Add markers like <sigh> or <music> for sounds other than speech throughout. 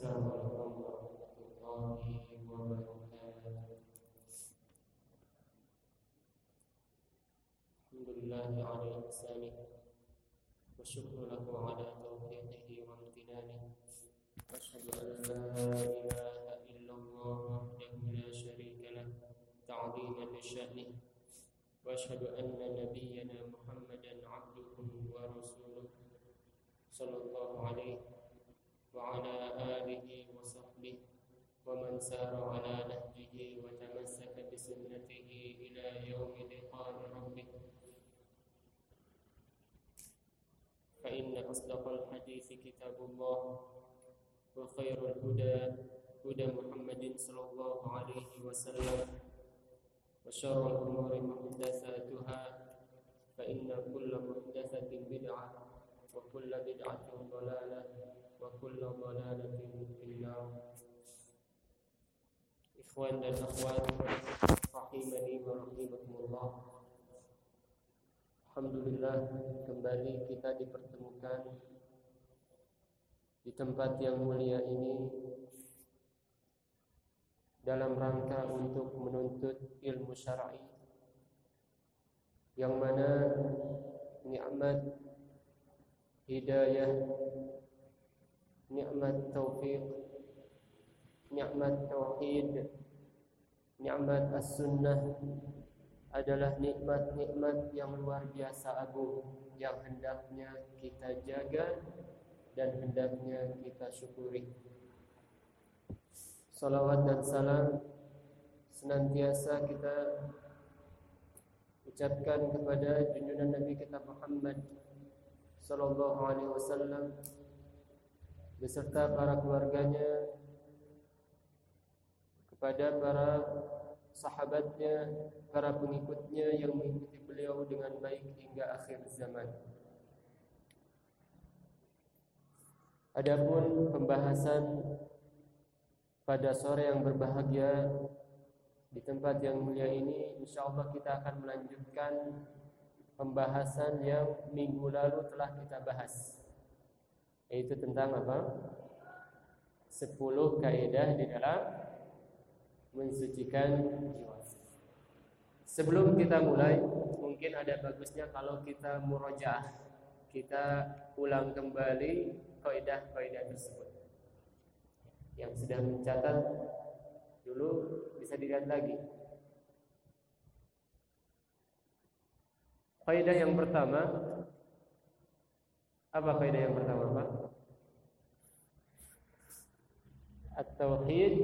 السلام عليكم ورحمة الله وبركاته الحمد لله على إحسانه والشكر له على توفيقه وامتنانه وأشهد أن لا إله إلا الله وحده لا شريك له تعظيما لشأنه وأشهد أن نبينا محمدا عبده ورسوله صلى الله عليه وعلى آله وصحبه ومن سار على نهجه وتمسك بسنته إلى يوم لقاء ربه. فإن أصدق الحديث كتاب الله وخير الهدى هدى محمد صلى الله عليه وسلم وشر الأمور محدثاتها فإن كل محدثة بدعة وكل بدعة ضلالة وكل ضلالة في النار Ikhwan dan akhwat Rahimani wa rahimakumullah Alhamdulillah kembali kita dipertemukan di tempat yang mulia ini dalam rangka untuk menuntut ilmu syar'i yang mana nikmat hidayah nikmat taufik nikmat tauhid. Nikmat as-sunnah adalah nikmat-nikmat yang luar biasa agung yang hendaknya kita jaga dan hendaknya kita syukuri. Salawat dan salam senantiasa kita ucapkan kepada junjungan Nabi kita Muhammad sallallahu alaihi wasallam beserta para keluarganya kepada para sahabatnya, para pengikutnya yang mengikuti beliau dengan baik hingga akhir zaman. Adapun pembahasan pada sore yang berbahagia di tempat yang mulia ini, insya Allah kita akan melanjutkan pembahasan yang minggu lalu telah kita bahas, yaitu tentang apa? 10 kaidah di dalam mensucikan jiwa. Sebelum kita mulai, mungkin ada bagusnya kalau kita murojaah, kita ulang kembali kaidah-kaidah tersebut. Yang sudah mencatat dulu bisa dilihat lagi. Kaidah yang pertama apa kaidah yang pertama, Pak? At-tauhid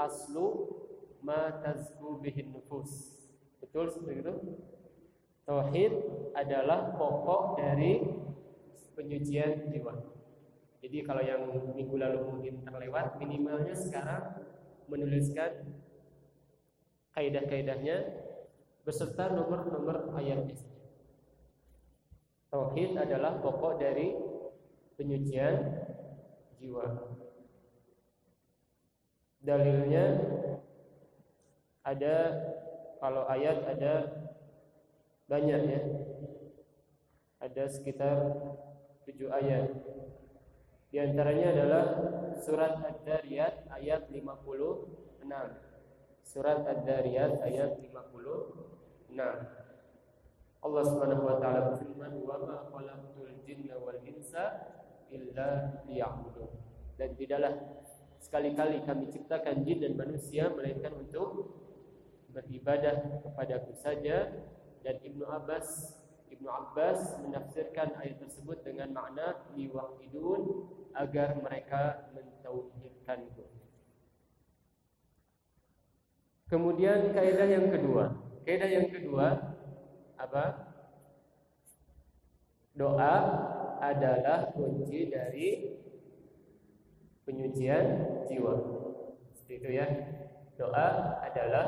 aslu ma tazku bihin nufus. Betul seperti itu? Tauhid adalah pokok dari penyucian jiwa. Jadi kalau yang minggu lalu mungkin terlewat, minimalnya sekarang menuliskan kaidah-kaidahnya beserta nomor-nomor ayatnya Tauhid adalah pokok dari penyucian jiwa. Dalilnya ada kalau ayat ada banyak ya. Ada sekitar tujuh ayat. Di antaranya adalah surat Ad-Dariyat ayat 56. Surat Ad-Dariyat ayat 56. Allah Subhanahu wa taala berfirman, "Wa ma khalaqtul jinna wal insa illa liya'budun." Dan tidaklah sekali-kali kami ciptakan jin dan manusia melainkan untuk beribadah kepadaku saja dan Ibnu Abbas Ibnu Abbas menafsirkan ayat tersebut dengan makna liwahidun agar mereka mentauhidkanku. Kemudian kaidah yang kedua. Kaidah yang kedua apa? Doa adalah kunci dari penyucian jiwa. Seperti itu ya. Doa adalah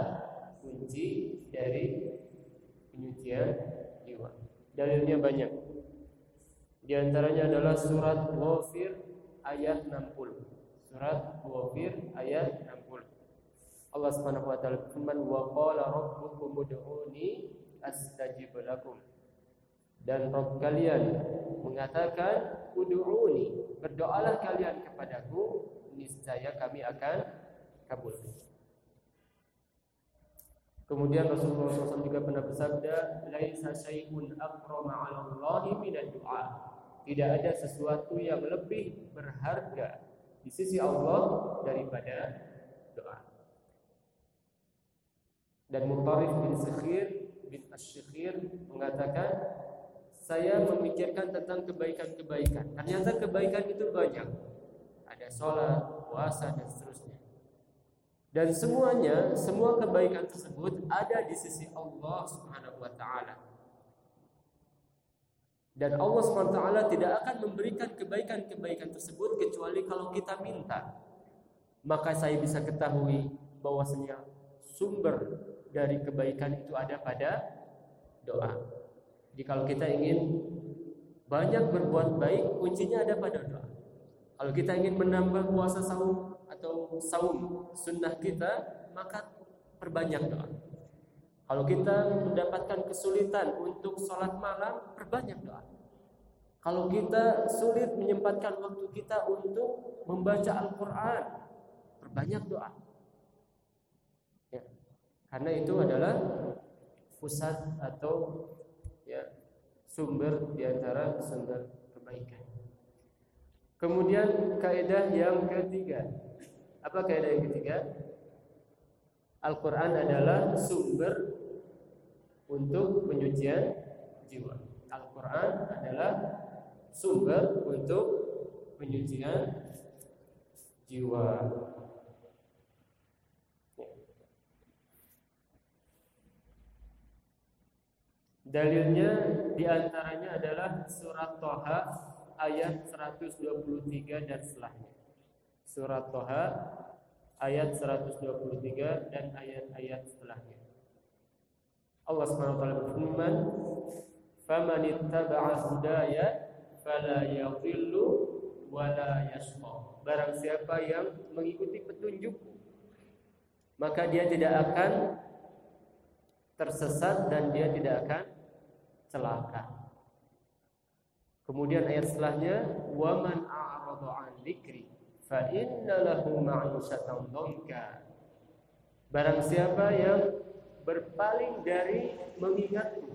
kunci dari penyucian jiwa. Dalilnya banyak. Di antaranya adalah surat Ghafir ayat 60. Surat Ghafir ayat 60. Allah Subhanahu wa taala berfirman wa qala rabbukum ud'uni astajib lakum. Dan Rabb kalian mengatakan ud'uni berdoalah kalian kepadaku niscaya kami akan kabulkan. Kemudian Rasulullah SAW juga pernah bersabda, "Laisa syai'un akrama 'ala Allahi minad du'a." Tidak ada sesuatu yang lebih berharga di sisi Allah daripada doa. Dan Mutarif bin bin Asy-Syakhir mengatakan, saya memikirkan tentang kebaikan-kebaikan. Ternyata kebaikan itu banyak. Ada sholat, puasa dan seterusnya. Dan semuanya, semua kebaikan tersebut ada di sisi Allah Subhanahu wa taala. Dan Allah taala tidak akan memberikan kebaikan-kebaikan tersebut kecuali kalau kita minta. Maka saya bisa ketahui bahwasanya sumber dari kebaikan itu ada pada doa. Jadi kalau kita ingin banyak berbuat baik, kuncinya ada pada doa. Kalau kita ingin menambah puasa saum, atau saum sunnah kita maka perbanyak doa. Kalau kita mendapatkan kesulitan untuk sholat malam, perbanyak doa. Kalau kita sulit menyempatkan waktu kita untuk membaca Al-Quran, perbanyak doa. Ya. Karena itu adalah pusat atau ya sumber di antara sumber kebaikan. Kemudian kaidah yang ketiga, apa kaidah yang ketiga? Al-Quran adalah sumber untuk penyucian jiwa. Al-Quran adalah sumber untuk penyucian jiwa. Dalilnya di antaranya adalah surat Toha ayat 123 dan setelahnya surat Toha ayat 123 dan ayat-ayat setelahnya. Allah taala berfirman, "Faman ittaba'a hudaya fala yadhillu wa la yashqa." Barang siapa yang mengikuti petunjukku, maka dia tidak akan tersesat dan dia tidak akan celaka. Kemudian ayat setelahnya, "Wa man a'rada 'an dzikri fa inna lahu ma'isatan dhanka. Barang siapa yang berpaling dari mengingatku.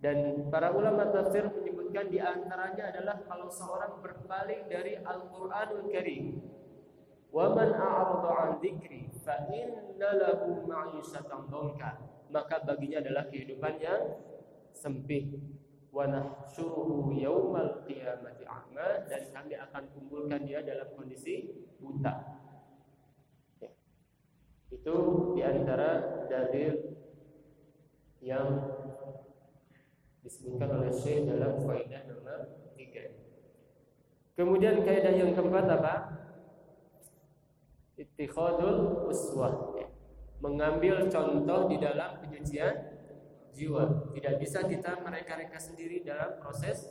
Dan para ulama tafsir menyebutkan di antaranya adalah kalau seorang berpaling dari Al-Qur'anul Karim wa man a'rada 'an dzikri fa inna lahu ma'isatan dhanka maka baginya adalah kehidupan yang sempit wa nahsyuruhu yaumal qiyamati a'ma dan kami akan kumpulkan dia dalam kondisi buta. Ya. Itu di antara dalil yang disebutkan oleh Syekh dalam faedah nomor 3. Kemudian kaidah yang keempat apa? Ittikhadul uswah. Ya. Mengambil contoh di dalam penyucian jiwa. Tidak bisa kita mereka-reka sendiri dalam proses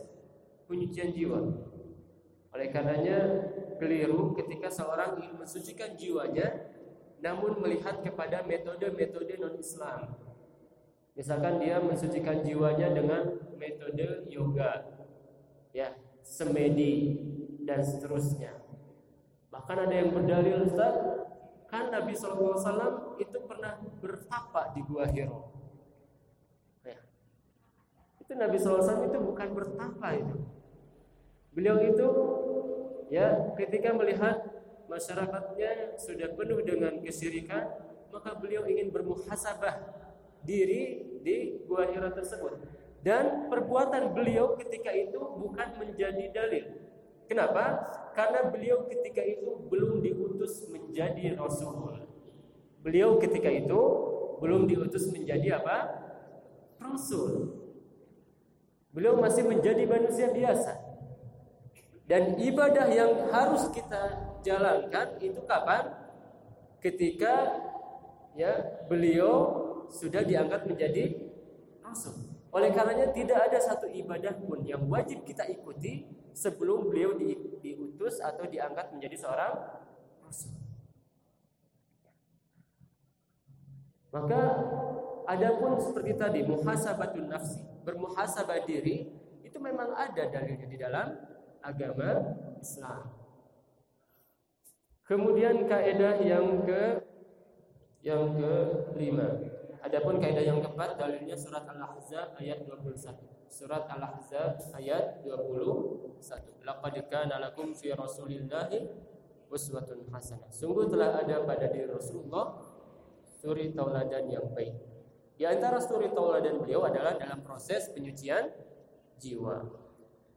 penyucian jiwa. Oleh karenanya keliru ketika seorang ingin mensucikan jiwanya namun melihat kepada metode-metode non-Islam. Misalkan dia mensucikan jiwanya dengan metode yoga, ya, semedi dan seterusnya. Bahkan ada yang berdalil Ustaz, kan Nabi SAW itu pernah bertapa di Gua Hiro. Itu Nabi SAW itu bukan bertapa itu. Beliau itu ya ketika melihat masyarakatnya sudah penuh dengan kesyirikan, maka beliau ingin bermuhasabah diri di gua Hira tersebut. Dan perbuatan beliau ketika itu bukan menjadi dalil. Kenapa? Karena beliau ketika itu belum diutus menjadi rasul. Beliau ketika itu belum diutus menjadi apa? Rasul. Beliau masih menjadi manusia biasa. Dan ibadah yang harus kita jalankan itu kapan? Ketika ya beliau sudah diangkat menjadi rasul. Oleh karenanya tidak ada satu ibadah pun yang wajib kita ikuti sebelum beliau di, diutus atau diangkat menjadi seorang rasul. Maka adapun seperti tadi muhasabatun nafsi bermuhasabah diri itu memang ada dalilnya di dalam agama Islam. Kemudian kaidah yang ke yang kelima. Adapun kaidah yang keempat dalilnya surat Al-Ahzab ayat 21. Surat Al-Ahzab ayat 21. Laqad kana lakum fi Rasulillahi uswatun hasanah. Sungguh telah ada pada diri Rasulullah suri tauladan yang baik. Di antara suri tauladan beliau adalah dalam proses penyucian jiwa.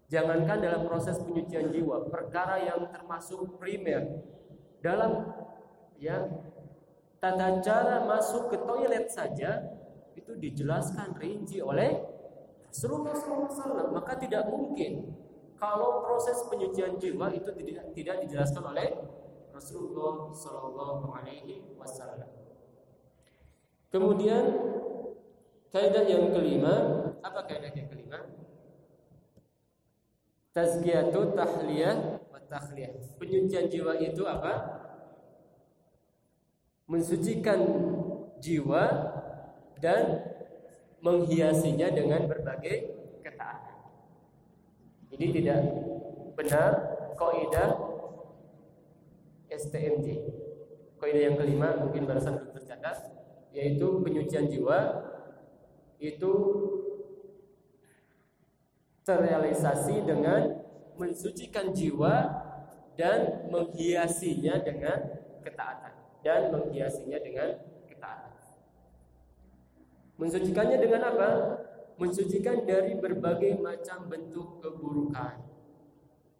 Jangankan dalam proses penyucian jiwa, perkara yang termasuk primer dalam ya tata cara masuk ke toilet saja itu dijelaskan rinci oleh Rasulullah SAW. Maka tidak mungkin kalau proses penyucian jiwa itu tidak, tidak dijelaskan oleh Rasulullah Sallallahu Alaihi Wasallam. Kemudian kaidah yang kelima, apa kaidah yang kelima? Tazkiyatu tahliyah takhliyah. Penyucian jiwa itu apa? Mensucikan jiwa dan menghiasinya dengan berbagai ketaatan. Ini tidak benar kaidah STMJ. Kaidah yang kelima mungkin barusan belum tercatat yaitu penyucian jiwa itu terrealisasi dengan mensucikan jiwa dan menghiasinya dengan ketaatan dan menghiasinya dengan ketaatan. Mensucikannya dengan apa? Mensucikan dari berbagai macam bentuk keburukan.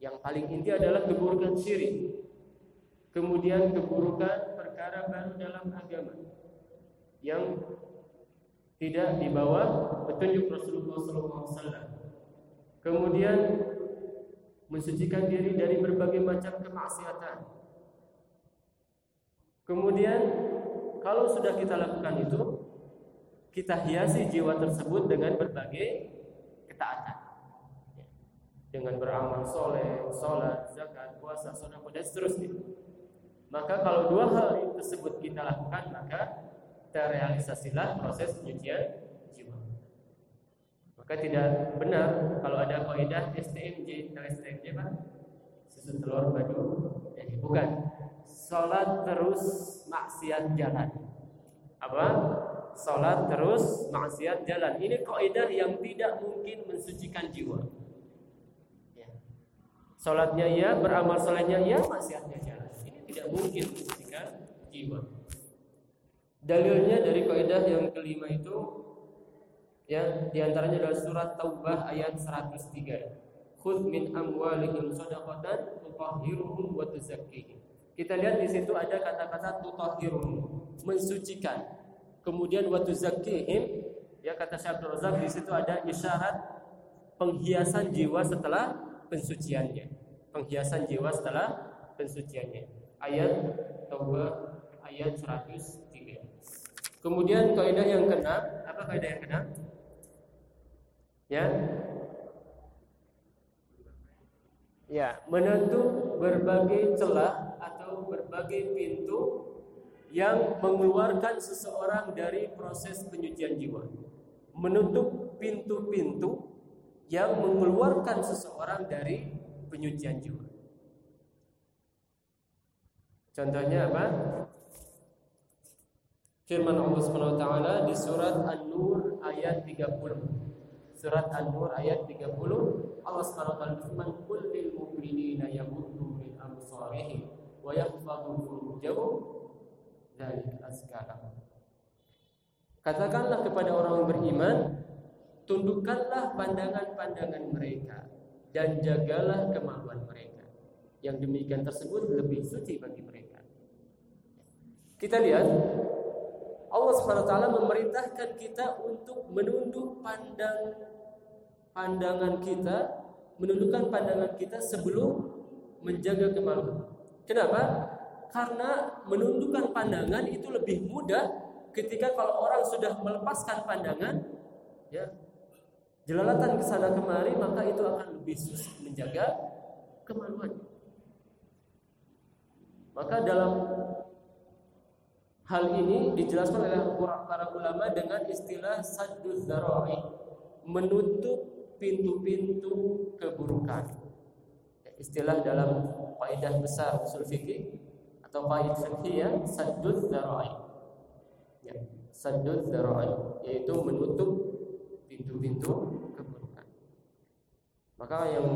Yang paling inti adalah keburukan syirik. Kemudian keburukan perkara baru dalam agama yang tidak dibawa petunjuk Rasulullah SAW. Kemudian mensucikan diri dari berbagai macam kemaksiatan. Kemudian kalau sudah kita lakukan itu, kita hiasi jiwa tersebut dengan berbagai ketaatan. Dengan beramal soleh, sholat, zakat, puasa, sedekah dan seterusnya. Maka kalau dua hal tersebut kita lakukan, maka terrealisasilah proses penyucian maka tidak benar kalau ada kaidah STMJ, tahu STMJ Pak? Susu telur madu. Jadi bukan. Salat terus maksiat jalan. Apa? Salat terus maksiat jalan. Ini kaidah yang tidak mungkin mensucikan jiwa. Ya. Salatnya ya, beramal solehnya ya, maksiatnya jalan. Ini tidak mungkin mensucikan jiwa. Dalilnya dari kaidah yang kelima itu Ya, di antaranya adalah surat Taubah ayat 103. Khudh min amwalihim shadaqatan tutahhiruhum wa tuzakkihim. Kita lihat di situ ada kata-kata tutahhiruhum, mensucikan. Kemudian wa tuzakkihim, ya kata Syekh Abdul Razak di situ ada isyarat penghiasan jiwa setelah pensuciannya. Penghiasan jiwa setelah pensuciannya. Ayat Taubah ayat 103. Kemudian kaidah yang keenam, apa kaidah yang keenam? Ya. Ya, menutup berbagai celah atau berbagai pintu yang mengeluarkan seseorang dari proses penyucian jiwa. Menutup pintu-pintu yang mengeluarkan seseorang dari penyucian jiwa. Contohnya apa? Firman Allah Subhanahu wa taala di surat An-Nur ayat 30. Surat An-Nur ayat 30 Allah Subhanahu wa taala berfirman qul lil mu'minina yaghuddu min absarihim wa yahfazu furujahum dzalika azka Katakanlah kepada orang beriman tundukkanlah pandangan-pandangan mereka dan jagalah kemaluan mereka. Yang demikian tersebut lebih suci bagi mereka. Kita lihat Allah taala memerintahkan kita untuk menunduk pandang pandangan kita, menundukkan pandangan kita sebelum menjaga kemaluan. Kenapa? Karena menundukkan pandangan itu lebih mudah ketika kalau orang sudah melepaskan pandangan, ya, jelalatan ke sana kemari, maka itu akan lebih susah menjaga kemaluan. Maka dalam hal ini dijelaskan oleh para ulama dengan istilah saddu dzara'i, menutup pintu-pintu keburukan. istilah dalam kaidah besar usul fikih atau kaidah fikih ya saddud dzara'i. Ya, saddud dzara'i yaitu menutup pintu-pintu keburukan. Maka yang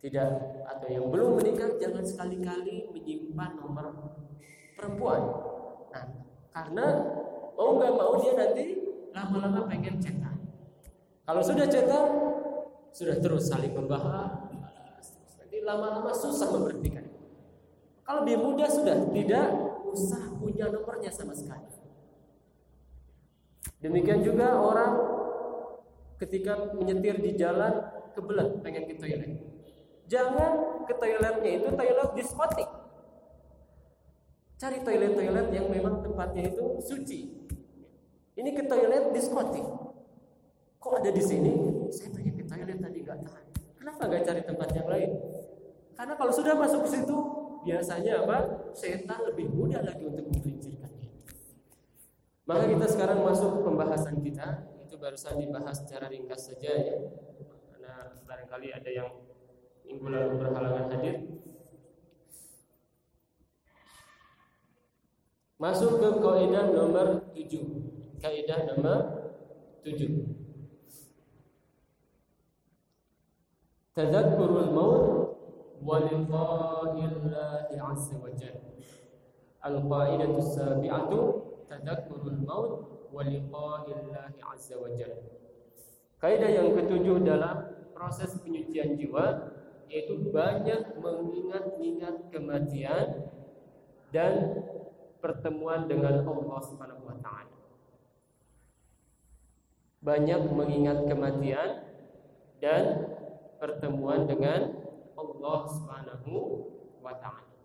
tidak atau yang belum menikah jangan sekali-kali menyimpan nomor perempuan. Nah, karena mau nggak mau dia nanti lama-lama pengen cetak. Kalau sudah cetak, sudah terus saling membahas. Nanti lama-lama susah memberhentikan. Kalau lebih muda sudah tidak usah punya nomornya sama sekali. Demikian juga orang ketika menyetir di jalan kebelet pengen ke toilet. Jangan ke toiletnya itu toilet diskotik. Cari toilet-toilet yang memang tempatnya itu suci. Ini ke toilet diskotik. Kok ada di sini? Saya pengen ke toilet tadi nggak tahan. Kenapa nggak cari tempat yang lain? Karena kalau sudah masuk ke situ, biasanya apa? Setan lebih mudah lagi untuk menggelincirkannya. Maka kita sekarang masuk pembahasan kita itu barusan dibahas secara ringkas saja ya. Karena barangkali ada yang minggu lalu berhalangan hadir. Masuk ke kaidah nomor 7. Kaidah nomor 7. Tadzakurul maut 'azza wa jalla. Al-qa'idatu sabi'atu tadzakurul maut wa liqa'illahi 'azza wa jalla. Kaidah yang ketujuh dalam proses penyucian jiwa yaitu banyak mengingat-ingat kematian dan pertemuan dengan Allah Subhanahu wa taala. Banyak mengingat kematian dan pertemuan dengan Allah Subhanahu wa taala.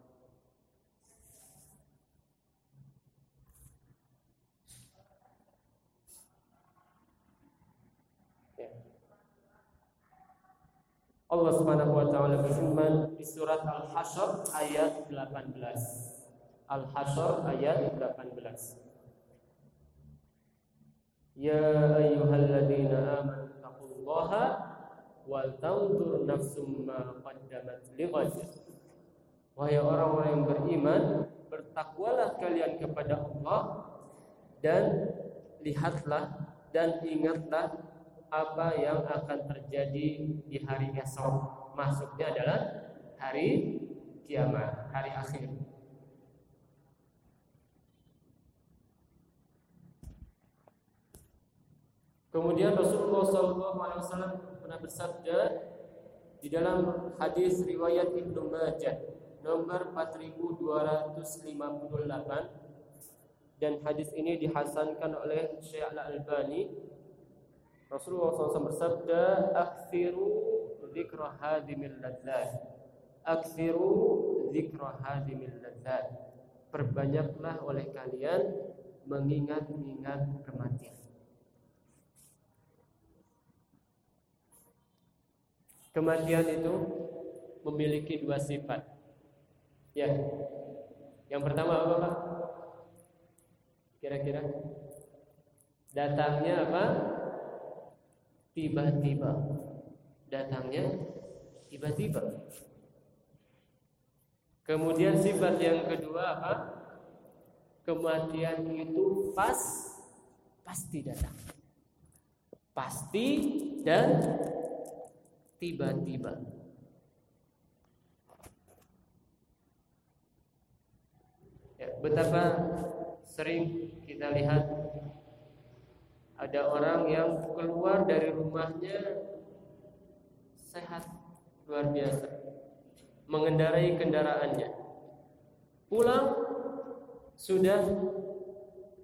Allah Subhanahu wa taala berfirman di surat Al-Hasyr ayat 18. Al-Hasyr ayat 18. Ya ayyuhalladzina amanu taqullaha wal tanzur nafsum ma qaddamat. Wahai orang-orang yang beriman, bertakwalah kalian kepada Allah dan lihatlah dan ingatlah apa yang akan terjadi di hari esok. Masuknya adalah hari kiamat, hari akhir. Kemudian Rasulullah SAW pernah bersabda di dalam hadis riwayat Ibnu Majah nomor 4258 dan hadis ini dihasankan oleh Syekh Al-Albani Rasulullah SAW bersabda, "Aktsiru dzikra hadimil ladzat." Aktsiru dzikra hadimil ladzat. Perbanyaklah oleh kalian mengingat-ingat kematian. Kematian itu memiliki dua sifat. Ya. Yang pertama apa, Pak? Kira-kira datangnya apa? tiba-tiba datangnya tiba-tiba kemudian sifat yang kedua apa kematian itu pas pasti datang pasti dan tiba-tiba. Ya, betapa sering kita lihat ada orang yang keluar dari rumahnya sehat luar biasa. Mengendarai kendaraannya. Pulang sudah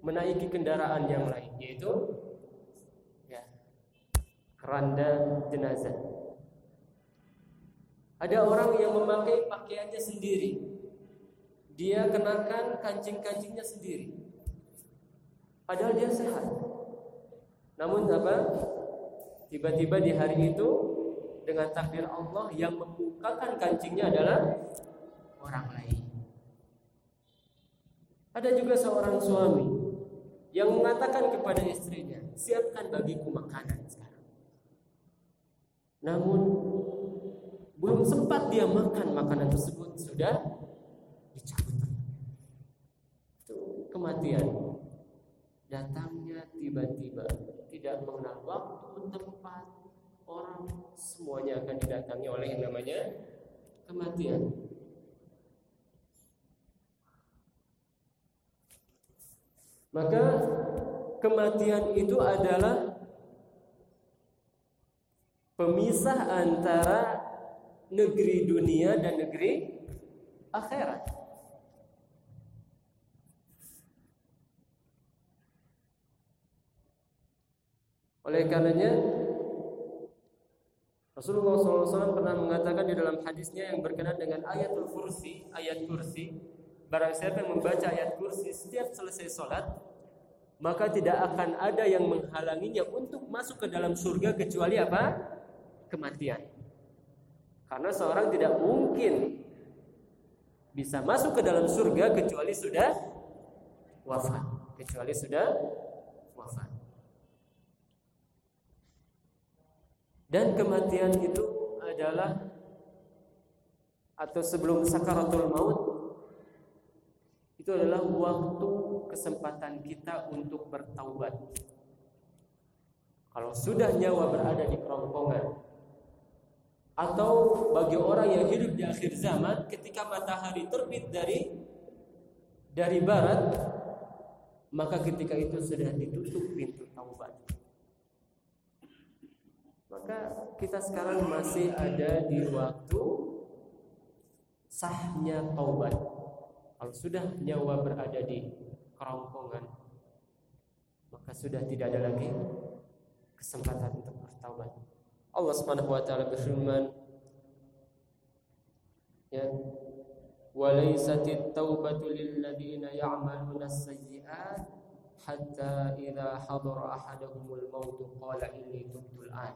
menaiki kendaraan yang lain yaitu ya keranda jenazah ada orang yang memakai pakaiannya sendiri dia kenakan kancing-kancingnya sendiri padahal dia sehat namun apa? Tiba-tiba di hari itu dengan takdir Allah yang membukakan kancingnya adalah orang lain. Ada juga seorang suami yang mengatakan kepada istrinya, "Siapkan bagiku makanan sekarang." Namun belum sempat dia makan makanan tersebut sudah dicabut. Itu kematian. Datangnya tiba-tiba, tidak mengenal waktu, tempat, orang, semuanya akan didatangi oleh yang namanya kematian. Maka kematian itu adalah pemisah antara negeri dunia dan negeri akhirat. Oleh karenanya Rasulullah SAW pernah mengatakan di dalam hadisnya yang berkenaan dengan ayatul kursi, ayat kursi, barang siapa yang membaca ayat kursi setiap selesai sholat, maka tidak akan ada yang menghalanginya untuk masuk ke dalam surga kecuali apa? Kematian. Karena seorang tidak mungkin bisa masuk ke dalam surga kecuali sudah wafat, kecuali sudah wafat. Dan kematian itu adalah atau sebelum sakaratul maut itu adalah waktu kesempatan kita untuk bertaubat. Kalau sudah nyawa berada di kerongkongan atau bagi orang yang hidup di akhir zaman ketika matahari terbit dari dari barat maka ketika itu sudah ditutup pintu taubat. Maka kita sekarang masih ada di waktu sahnya taubat. Kalau sudah nyawa berada di kerongkongan maka sudah tidak ada lagi kesempatan untuk bertaubat Allah Subhanahu wa taala berfirman ya walaisatit taubatu lil ladzina ya'maluna as-sayyi'at hatta idza hadara ahaduhumul maut qala inni tubtu an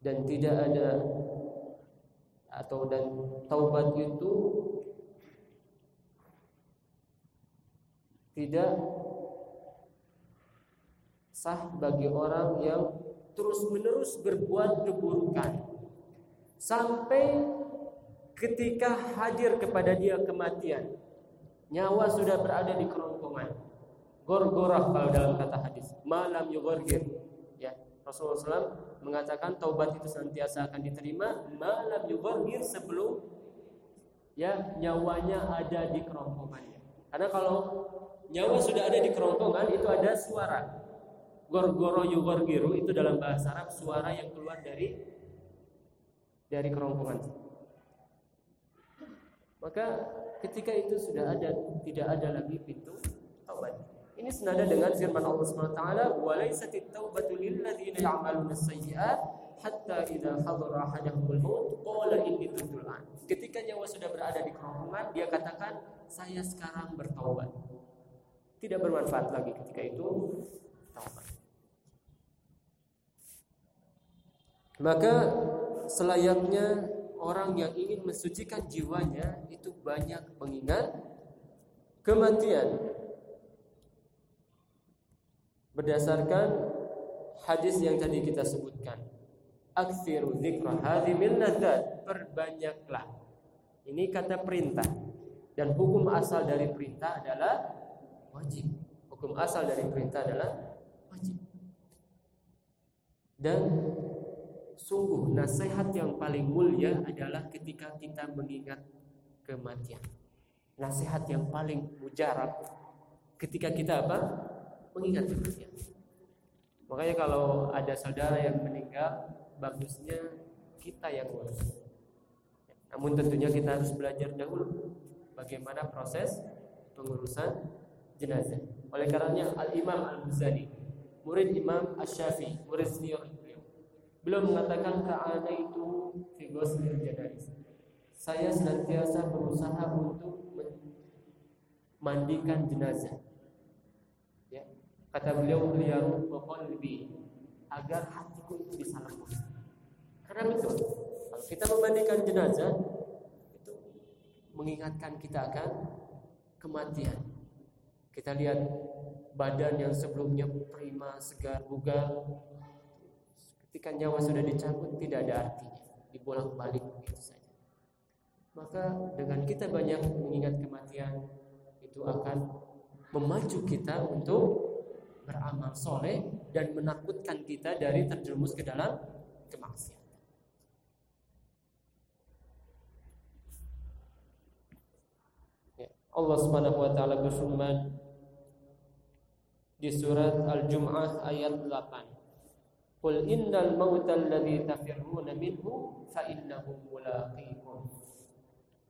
dan tidak ada atau dan taubat itu tidak sah bagi orang yang terus-menerus berbuat keburukan. Sampai ketika hadir kepada dia kematian nyawa sudah berada di kerongkongan. Gorgorah kalau dalam kata hadis. Malam yugorgir. Ya Rasulullah SAW mengatakan taubat itu senantiasa akan diterima malam yugorgir sebelum ya nyawanya ada di kerongkongannya karena kalau nyawa sudah ada di kerongkongan itu ada suara gorgoro yugorgiru itu dalam bahasa Arab suara yang keluar dari dari kerongkongan. Maka ketika itu sudah ada tidak ada lagi pintu taubat. Ini senada dengan firman Allah Subhanahu wa taala, "Wa laysatit taubatu lil ladzina ya'maluna sayyi'at hatta idza hadara ahaduhumul maut qala inni tubtu Ketika nyawa sudah berada di kerongkongan, dia katakan, "Saya sekarang bertaubat." Tidak bermanfaat lagi ketika itu taubat. Maka selayaknya orang yang ingin mensucikan jiwanya itu banyak mengingat kematian. Berdasarkan hadis yang tadi kita sebutkan. Aksiru dzikra hadhimil ladzat, perbanyaklah. Ini kata perintah dan hukum asal dari perintah adalah wajib. Hukum asal dari perintah adalah wajib. Dan Sungguh nasihat yang paling mulia adalah ketika kita mengingat kematian. Nasihat yang paling mujarab ketika kita apa? Mengingat kematian. Makanya kalau ada saudara yang meninggal, bagusnya kita yang ngurus. Namun tentunya kita harus belajar dahulu bagaimana proses pengurusan jenazah. Oleh karenanya Al Imam Al Ghazali, murid Imam Asy-Syafi'i, murid senior Beliau mengatakan keadaan itu fi ghuslil. Saya senantiasa berusaha untuk memandikan jenazah. Ya. Kata beliau beliau qalbi agar hatiku itu bisa lembut. Karena betul, kalau kita memandikan jenazah itu mengingatkan kita akan kematian. Kita lihat badan yang sebelumnya prima, segar, bugar, ketika nyawa sudah dicabut tidak ada artinya dibolak-balik begitu saja. Maka dengan kita banyak mengingat kematian itu akan memacu kita untuk beramal soleh dan menakutkan kita dari terjerumus ke dalam kemaksiatan. Ya, Allah Subhanahu wa taala berfirman di surat Al-Jum'ah ayat 8. Qul innal mauta alladhi tafirruna minhu fa innahu mulaqikum.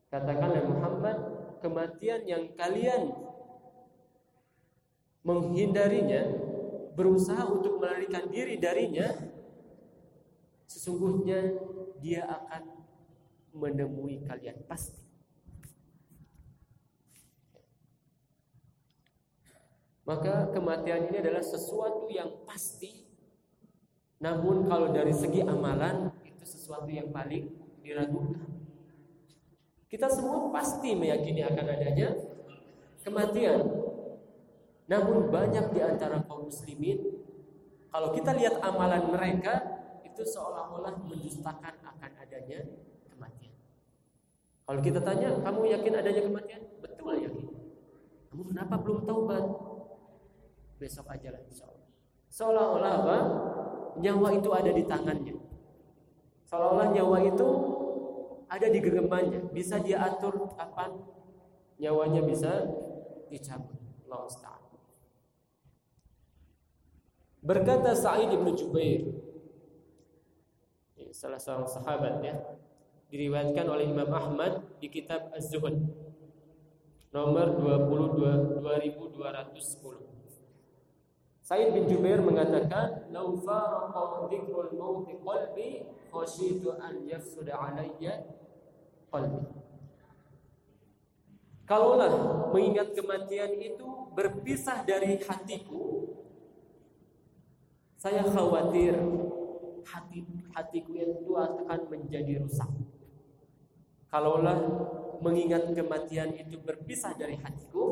Katakanlah Muhammad, kematian yang kalian menghindarinya, berusaha untuk melarikan diri darinya, sesungguhnya dia akan menemui kalian pasti. Maka kematian ini adalah sesuatu yang pasti. Namun kalau dari segi amalan itu sesuatu yang paling diragukan. Kita semua pasti meyakini akan adanya kematian. Namun banyak di antara kaum muslimin kalau kita lihat amalan mereka itu seolah-olah mendustakan akan adanya kematian. Kalau kita tanya, kamu yakin adanya kematian? Betul yakin. Kamu kenapa belum taubat? besok aja lah insya Allah. Seolah-olah apa? Nyawa itu ada di tangannya. Seolah-olah nyawa itu ada di genggamannya. Bisa dia atur kapan nyawanya bisa dicabut. Allah Berkata Sa'id bin Jubair salah seorang sahabat ya diriwayatkan oleh Imam Ahmad di kitab Az-Zuhud nomor 22 2210 Said bin Jubair mengatakan, "Lau faraqa dzikrul maut qalbi, khasyitu an yafsuda alayya qalbi." Kalaulah mengingat kematian itu berpisah dari hatiku, saya khawatir hati hatiku itu akan menjadi rusak. Kalaulah mengingat kematian itu berpisah dari hatiku,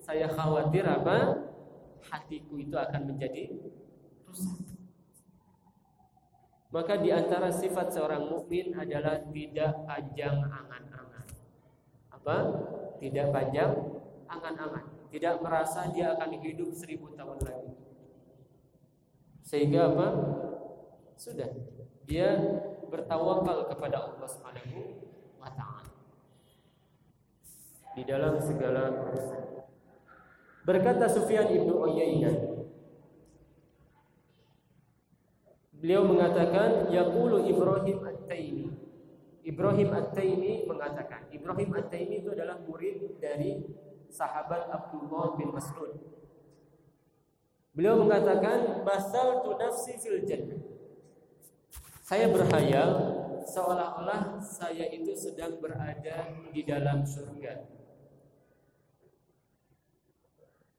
saya khawatir apa? Hatiku itu akan menjadi rusak. Maka di antara sifat seorang mukmin adalah tidak panjang angan-angan. Apa? Tidak panjang angan-angan. Tidak merasa dia akan hidup seribu tahun lagi. Sehingga apa? Sudah. Dia bertawakal kepada Allah Subhanahu wa taala. Di dalam segala urusan. Berkata Sufyan ibnu Uyainah Beliau mengatakan yaqulu Ibrahim At-Taimi. Ibrahim At-Taimi mengatakan, Ibrahim At-Taimi itu adalah murid dari sahabat Abdullah bin Mas'ud. Beliau mengatakan, "Basal tu nafsi fil jannah." Saya berhayal seolah-olah saya itu sedang berada di dalam surga.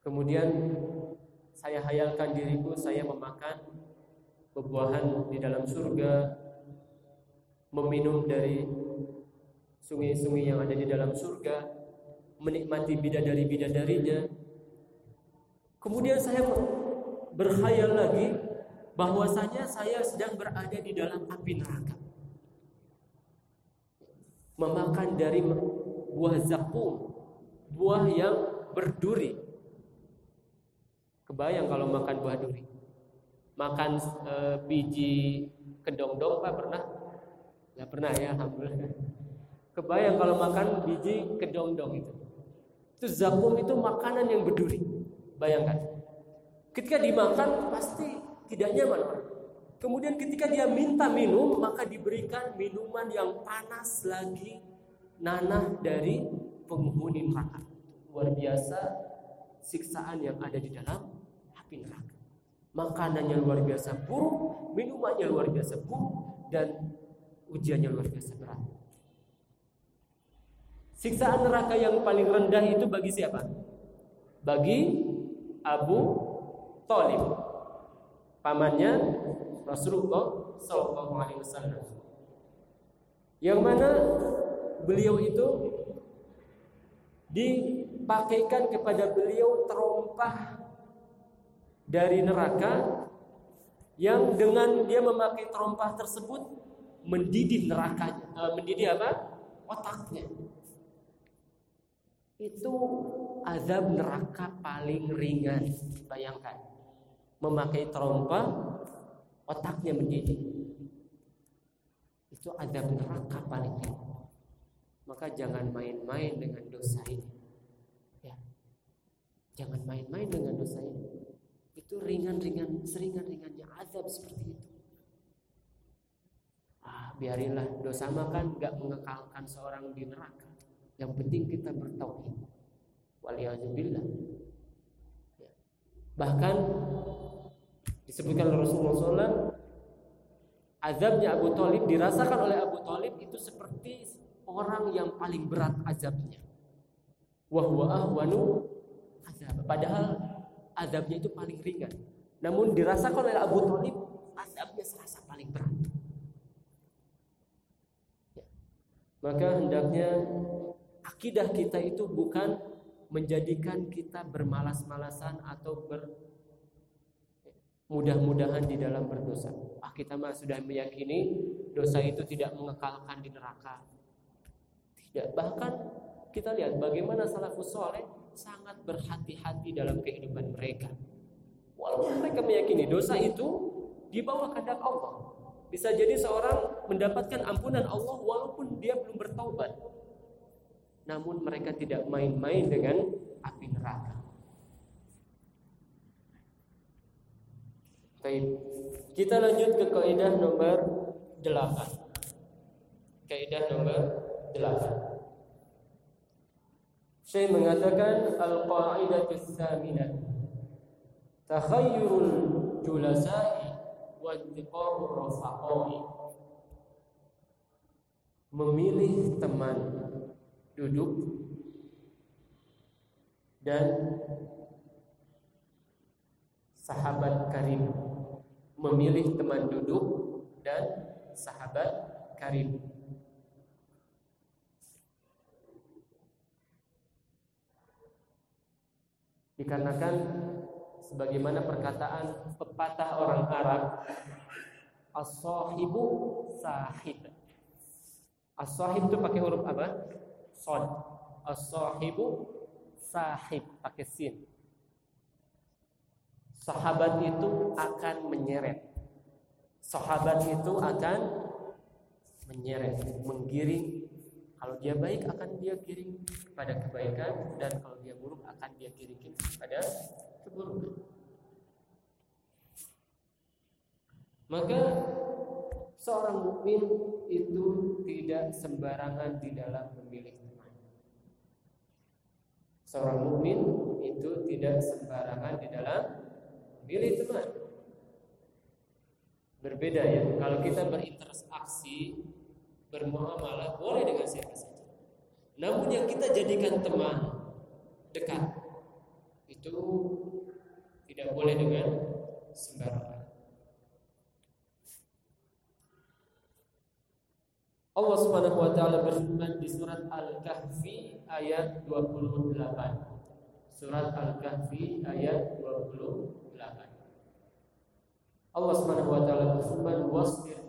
Kemudian saya hayalkan diriku saya memakan buah-buahan di dalam surga, meminum dari sungai-sungai yang ada di dalam surga, menikmati bidadari-bidadarinya. Kemudian saya berhayal lagi bahwasanya saya sedang berada di dalam api neraka. Memakan dari buah zakum, buah yang berduri Kebayang kalau makan buah duri. Makan e, biji kedong-dong Pak pernah? Enggak pernah ya, alhamdulillah. Kebayang kalau makan biji kedong-dong itu. Itu zakum itu makanan yang berduri. Bayangkan. Ketika dimakan pasti tidak nyaman Kemudian ketika dia minta minum, maka diberikan minuman yang panas lagi nanah dari penghuni neraka. Luar biasa siksaan yang ada di dalam api neraka. Makanannya luar biasa buruk, minumannya luar biasa buruk, dan ujiannya luar biasa berat. Siksaan neraka yang paling rendah itu bagi siapa? Bagi Abu Talib, pamannya Rasulullah Shallallahu Alaihi Wasallam. Yang mana beliau itu dipakaikan kepada beliau terompah dari neraka yang dengan dia memakai terompah tersebut mendidih nerakanya, uh, mendidih apa? Otaknya. Itu azab neraka paling ringan. Bayangkan, memakai trompa, otaknya mendidih. Itu azab neraka paling ringan. Maka jangan main-main dengan dosa ini. Ya. Jangan main-main dengan dosa ini. Itu ringan-ringan, seringan-ringannya azab seperti itu. Ah, biarinlah dosa makan gak mengekalkan seorang di neraka. Yang penting kita bertauhid. Waliyazubillah. Ya. Bahkan disebutkan Rasulullah SAW, azabnya Abu Talib dirasakan oleh Abu Talib itu seperti orang yang paling berat azabnya. Wahwa ahwanu azab. Padahal azabnya itu paling ringan. Namun dirasakan oleh Abu Talib azabnya serasa paling berat. Ya. Maka hendaknya akidah kita itu bukan menjadikan kita bermalas-malasan atau ber mudah-mudahan di dalam berdosa. Ah kita mah sudah meyakini dosa itu tidak mengekalkan di neraka. Tidak, bahkan kita lihat bagaimana salafus soleh sangat berhati-hati dalam kehidupan mereka. Walaupun mereka meyakini dosa itu di bawah kehendak Allah. Bisa jadi seorang mendapatkan ampunan Allah walaupun dia belum bertaubat. Namun mereka tidak main-main dengan api neraka. Baik. Kita lanjut ke kaidah nomor 8. Kaidah nomor 8. Saya mengatakan al-qa'idatu tsaminah takhayyurul julasa'i wa intiqamur rafaqai. Memilih teman duduk dan sahabat karib memilih teman duduk dan sahabat karib dikarenakan sebagaimana perkataan pepatah orang Arab as-sahibu sahib as-sahib itu pakai huruf apa Sod. As-sahibu sahib pakai sin. Sahabat itu akan menyeret. Sahabat itu akan menyeret, menggiring. Kalau dia baik akan dia giring kepada kebaikan dan kalau dia buruk akan dia giring kepada keburukan. Maka seorang mukmin itu tidak sembarangan di dalam memilih teman. Seorang mukmin itu tidak sembarangan di dalam memilih teman. Berbeda ya, kalau kita berinteraksi, bermuamalah boleh dengan siapa saja. Namun yang kita jadikan teman dekat itu tidak boleh dengan sembarangan. Allah Subhanahu wa taala berfirman di surat Al-Kahfi ayat 28. Surat Al-Kahfi ayat 28. Allah Subhanahu wa taala berfirman wasbir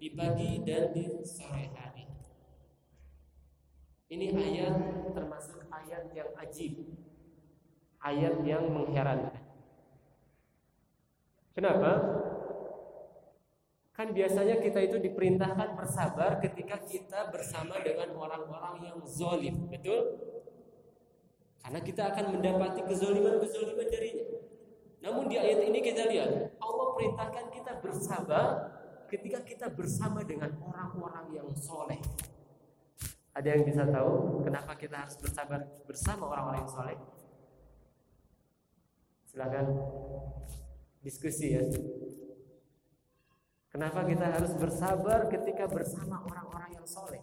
di pagi dan di sore hari. Ini ayat termasuk ayat yang ajib. Ayat yang mengherankan. Kenapa? Kan biasanya kita itu diperintahkan bersabar ketika kita bersama dengan orang-orang yang zolim, betul? Karena kita akan mendapati kezoliman-kezoliman darinya. Namun di ayat ini kita lihat Allah perintahkan kita bersabar ketika kita bersama dengan orang-orang yang soleh. Ada yang bisa tahu kenapa kita harus bersabar bersama orang-orang yang soleh? Silakan diskusi ya. Kenapa kita harus bersabar ketika bersama orang-orang yang soleh.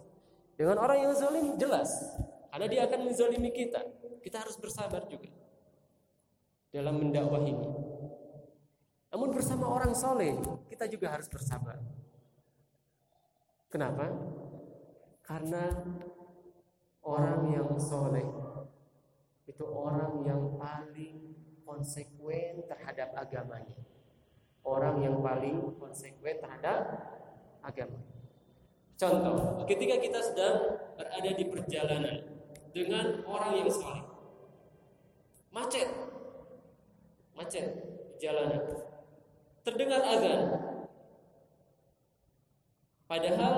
Dengan orang yang zalim jelas, karena dia akan menzalimi kita. Kita harus bersabar juga dalam mendakwahinya. Namun bersama orang soleh, kita juga harus bersabar. Kenapa? Karena orang yang soleh itu orang yang paling konsekuen terhadap agamanya. Orang yang paling konsekuen terhadap agama. Contoh, ketika kita sedang berada di perjalanan dengan orang yang soleh, macet, macet jalanan, terdengar azan, Padahal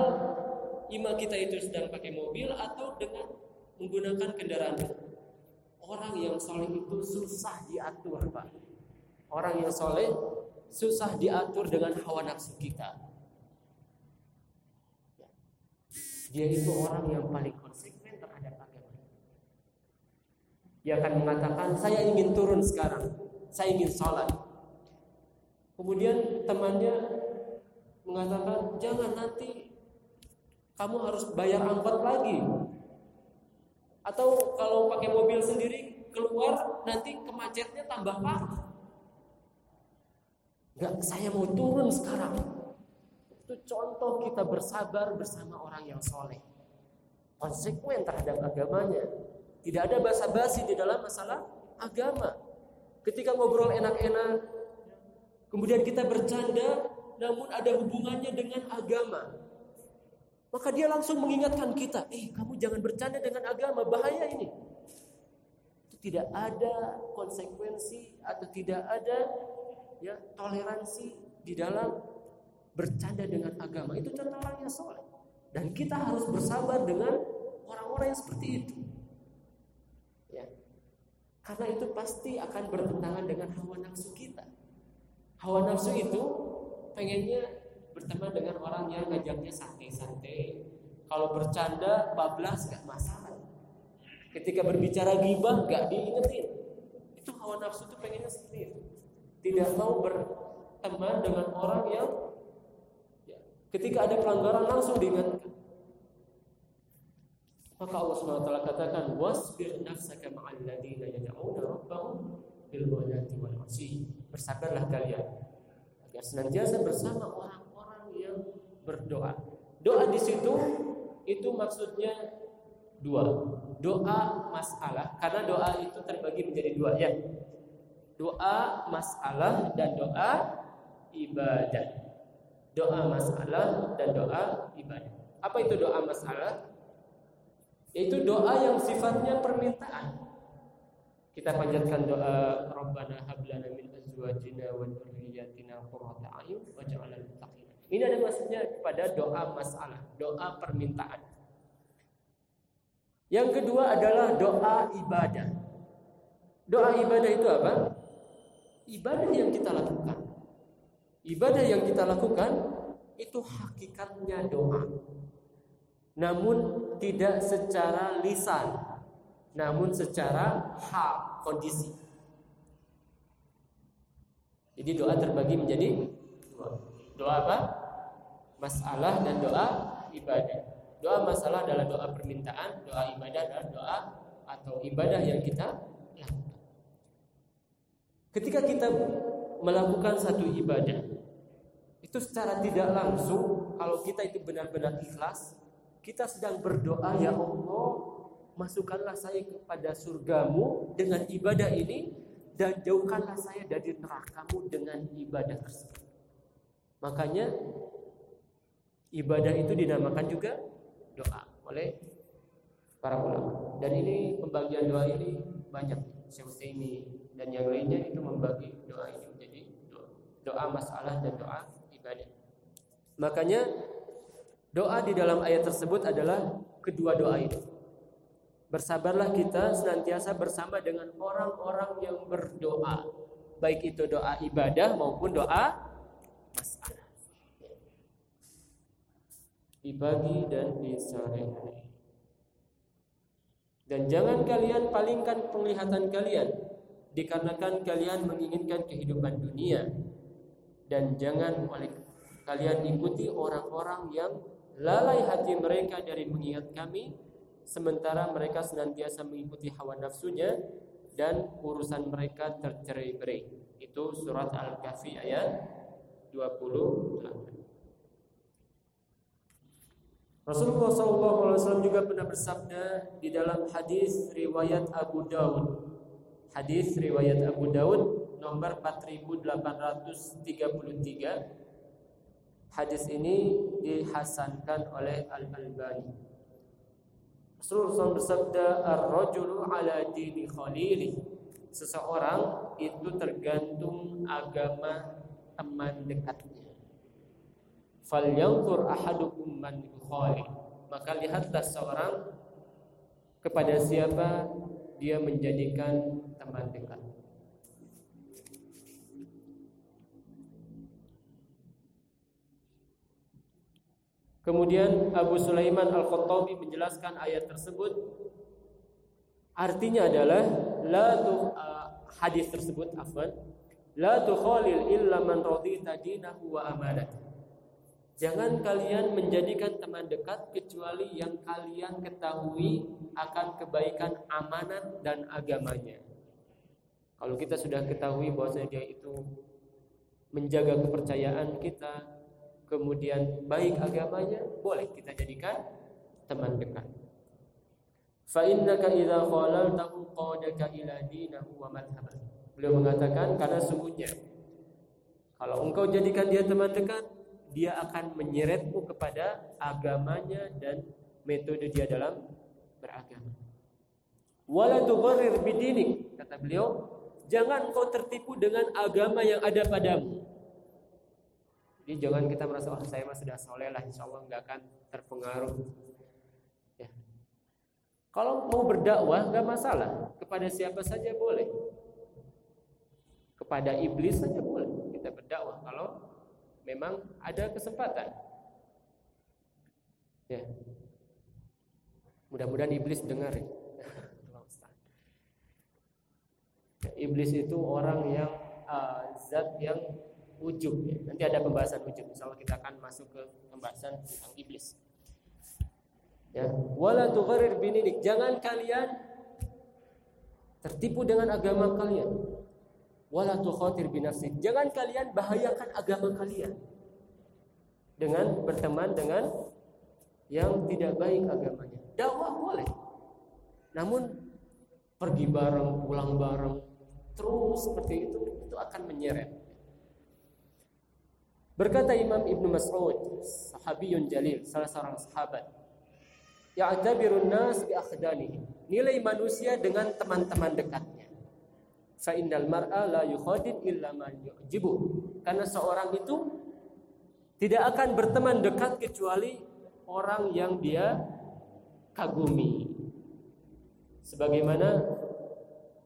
imam kita itu sedang pakai mobil atau dengan menggunakan kendaraan. Orang yang soleh itu susah diatur, Pak. Orang yang soleh susah diatur dengan hawa nafsu kita. Dia itu orang yang paling konsekuen terhadap agama. Dia akan mengatakan, saya ingin turun sekarang, saya ingin sholat. Kemudian temannya mengatakan jangan nanti kamu harus bayar angkot lagi. Atau kalau pakai mobil sendiri keluar nanti kemacetnya tambah parah. Enggak, saya mau turun sekarang. Itu contoh kita bersabar bersama orang yang soleh. Konsekuen terhadap agamanya. Tidak ada basa-basi di dalam masalah agama. Ketika ngobrol enak-enak, kemudian kita bercanda, namun ada hubungannya dengan agama. Maka dia langsung mengingatkan kita, eh kamu jangan bercanda dengan agama, bahaya ini. Itu tidak ada konsekuensi atau tidak ada ya toleransi di dalam bercanda dengan agama. Itu contoh orang yang soleh. Dan kita harus bersabar dengan orang-orang yang seperti itu. Ya. Karena itu pasti akan bertentangan dengan hawa nafsu kita. Hawa nafsu itu pengennya berteman dengan orang yang ngajaknya santai-santai. Kalau bercanda, bablas gak masalah. Ketika berbicara gibah gak diingetin. Itu hawa nafsu itu pengennya seperti itu. Tidak mau berteman dengan orang yang ya, ketika ada pelanggaran langsung diingatkan. Maka Allah SWT katakan wasbir nafsaka ma'al ladina yad'una rabbahum bil ghadati wal Bersabarlah kalian agar senantiasa bersama orang-orang yang berdoa. Doa di situ itu maksudnya dua. Doa masalah karena doa itu terbagi menjadi dua ya. Doa masalah dan doa ibadah. Doa masalah dan doa ibadah. Apa itu doa masalah? Itu doa yang sifatnya permintaan. Kita panjatkan doa Rabbana hablana min azwajina wa dzurriyyatina qurrata a'yun waj'alna muttaqin. Ini ada maksudnya kepada doa masalah, doa permintaan. Yang kedua adalah doa ibadah. Doa ibadah itu apa? Ibadah yang kita lakukan. Ibadah yang kita lakukan itu hakikatnya doa. Namun tidak secara lisan, namun secara hal kondisi. Jadi doa terbagi menjadi dua. Doa apa? Masalah dan doa ibadah. Doa masalah adalah doa permintaan, doa ibadah adalah doa atau ibadah yang kita lakukan. Ketika kita melakukan satu ibadah, itu secara tidak langsung kalau kita itu benar-benar ikhlas, kita sedang berdoa ya Allah masukkanlah saya kepada surgamu dengan ibadah ini dan jauhkanlah saya dari nerakamu dengan ibadah tersebut. Makanya ibadah itu dinamakan juga doa oleh para ulama. Dan ini pembagian doa ini banyak. Syekh ini dan yang lainnya itu membagi doa ini menjadi doa, doa masalah dan doa ibadah. Makanya doa di dalam ayat tersebut adalah kedua doa itu. Bersabarlah kita senantiasa bersama dengan orang-orang yang berdoa. Baik itu doa ibadah maupun doa masalah. Di pagi dan di. Dan jangan kalian palingkan penglihatan kalian dikarenakan kalian menginginkan kehidupan dunia dan jangan oleh kalian ikuti orang-orang yang lalai hati mereka dari mengingat kami sementara mereka senantiasa mengikuti hawa nafsunya dan urusan mereka tercerai-berai. Itu surat Al-Kahfi ayat 28. Rasulullah SAW juga pernah bersabda di dalam hadis riwayat Abu Daud. Hadis riwayat Abu Daud nomor 4833. Hadis ini dihasankan oleh Al-Albani. Rasulullah bersabda, "Ar-rajulu ala dini khalili." Seseorang itu tergantung agama teman dekatnya. Falyanzur ahadukum man khali. Maka lihatlah seorang kepada siapa dia menjadikan teman dekat. Kemudian Abu Sulaiman Al-Khattabi menjelaskan ayat tersebut. Artinya adalah la tu uh, hadis tersebut afwan. La tukhalil illa man radita dinahu wa amanatahu Jangan kalian menjadikan teman dekat kecuali yang kalian ketahui akan kebaikan amanat dan agamanya. Kalau kita sudah ketahui bahwa dia itu menjaga kepercayaan kita, kemudian baik agamanya, boleh kita jadikan teman dekat. Fa innaka idza qalaltahu qadaka ila dinahu wa madhhabah. Beliau mengatakan karena sungguhnya kalau engkau jadikan dia teman dekat, dia akan menyeretmu kepada agamanya dan metode dia dalam beragama. Wala tugharrir bidinik kata beliau, jangan kau tertipu dengan agama yang ada padamu. Jadi jangan kita merasa oh saya mah sudah soleh lah insya Allah nggak akan terpengaruh. Ya. Kalau mau berdakwah nggak masalah kepada siapa saja boleh. Kepada iblis saja boleh kita berdakwah kalau memang ada kesempatan. Ya. Mudah-mudahan iblis dengar ya. <laughs> iblis itu orang yang uh, zat yang ujub ya. Nanti ada pembahasan ujub. Insyaallah kita akan masuk ke pembahasan tentang iblis. Ya, wala tugharir bininik. Jangan kalian tertipu dengan agama kalian wala tukhatir binafsik. Jangan kalian bahayakan agama kalian dengan berteman dengan yang tidak baik agamanya. Dakwah boleh. Namun pergi bareng, pulang bareng, terus seperti itu itu akan menyeret. Berkata Imam Ibnu Mas'ud, sahabiyun jalil, salah seorang sahabat. Ya'tabirun nas bi akhdanihi. Nilai manusia dengan teman-teman dekatnya fa innal mar'a la yukhadin illa man yu'jibu. Karena seorang itu tidak akan berteman dekat kecuali orang yang dia kagumi. Sebagaimana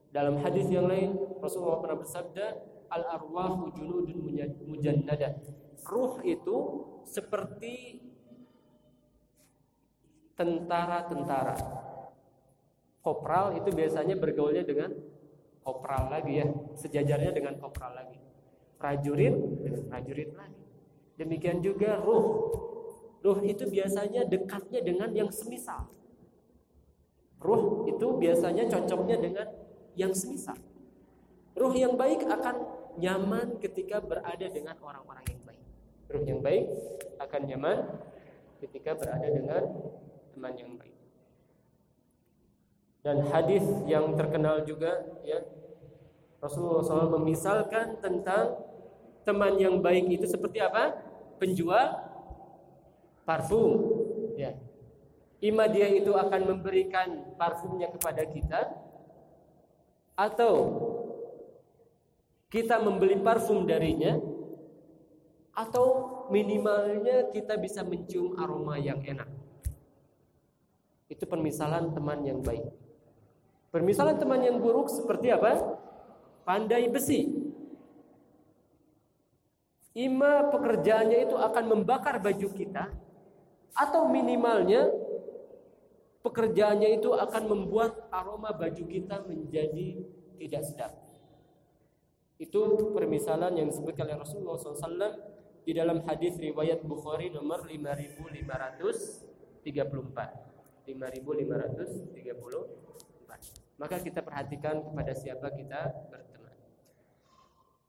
dalam hadis yang lain Rasulullah pernah bersabda, al arwahu junudun mujannadah. Ruh itu seperti tentara-tentara. Kopral itu biasanya bergaulnya dengan kopral lagi ya, sejajarnya dengan kopral lagi. Prajurit prajurit lagi. Demikian juga ruh. Ruh itu biasanya dekatnya dengan yang semisal. Ruh itu biasanya cocoknya dengan yang semisal. Ruh yang baik akan nyaman ketika berada dengan orang-orang yang. Ruh yang baik akan nyaman ketika berada dengan teman yang baik. Dan hadis yang terkenal juga ya Rasulullah SAW memisalkan tentang teman yang baik itu seperti apa? Penjual parfum. Ya. Ima dia itu akan memberikan parfumnya kepada kita atau kita membeli parfum darinya atau minimalnya kita bisa mencium aroma yang enak. Itu permisalan teman yang baik. Permisalan teman yang buruk seperti apa? pandai besi. Ima pekerjaannya itu akan membakar baju kita atau minimalnya pekerjaannya itu akan membuat aroma baju kita menjadi tidak sedap. Itu permisalan yang disebutkan oleh Rasulullah SAW di dalam hadis riwayat Bukhari nomor 5534. 5534. Maka kita perhatikan kepada siapa kita berteman.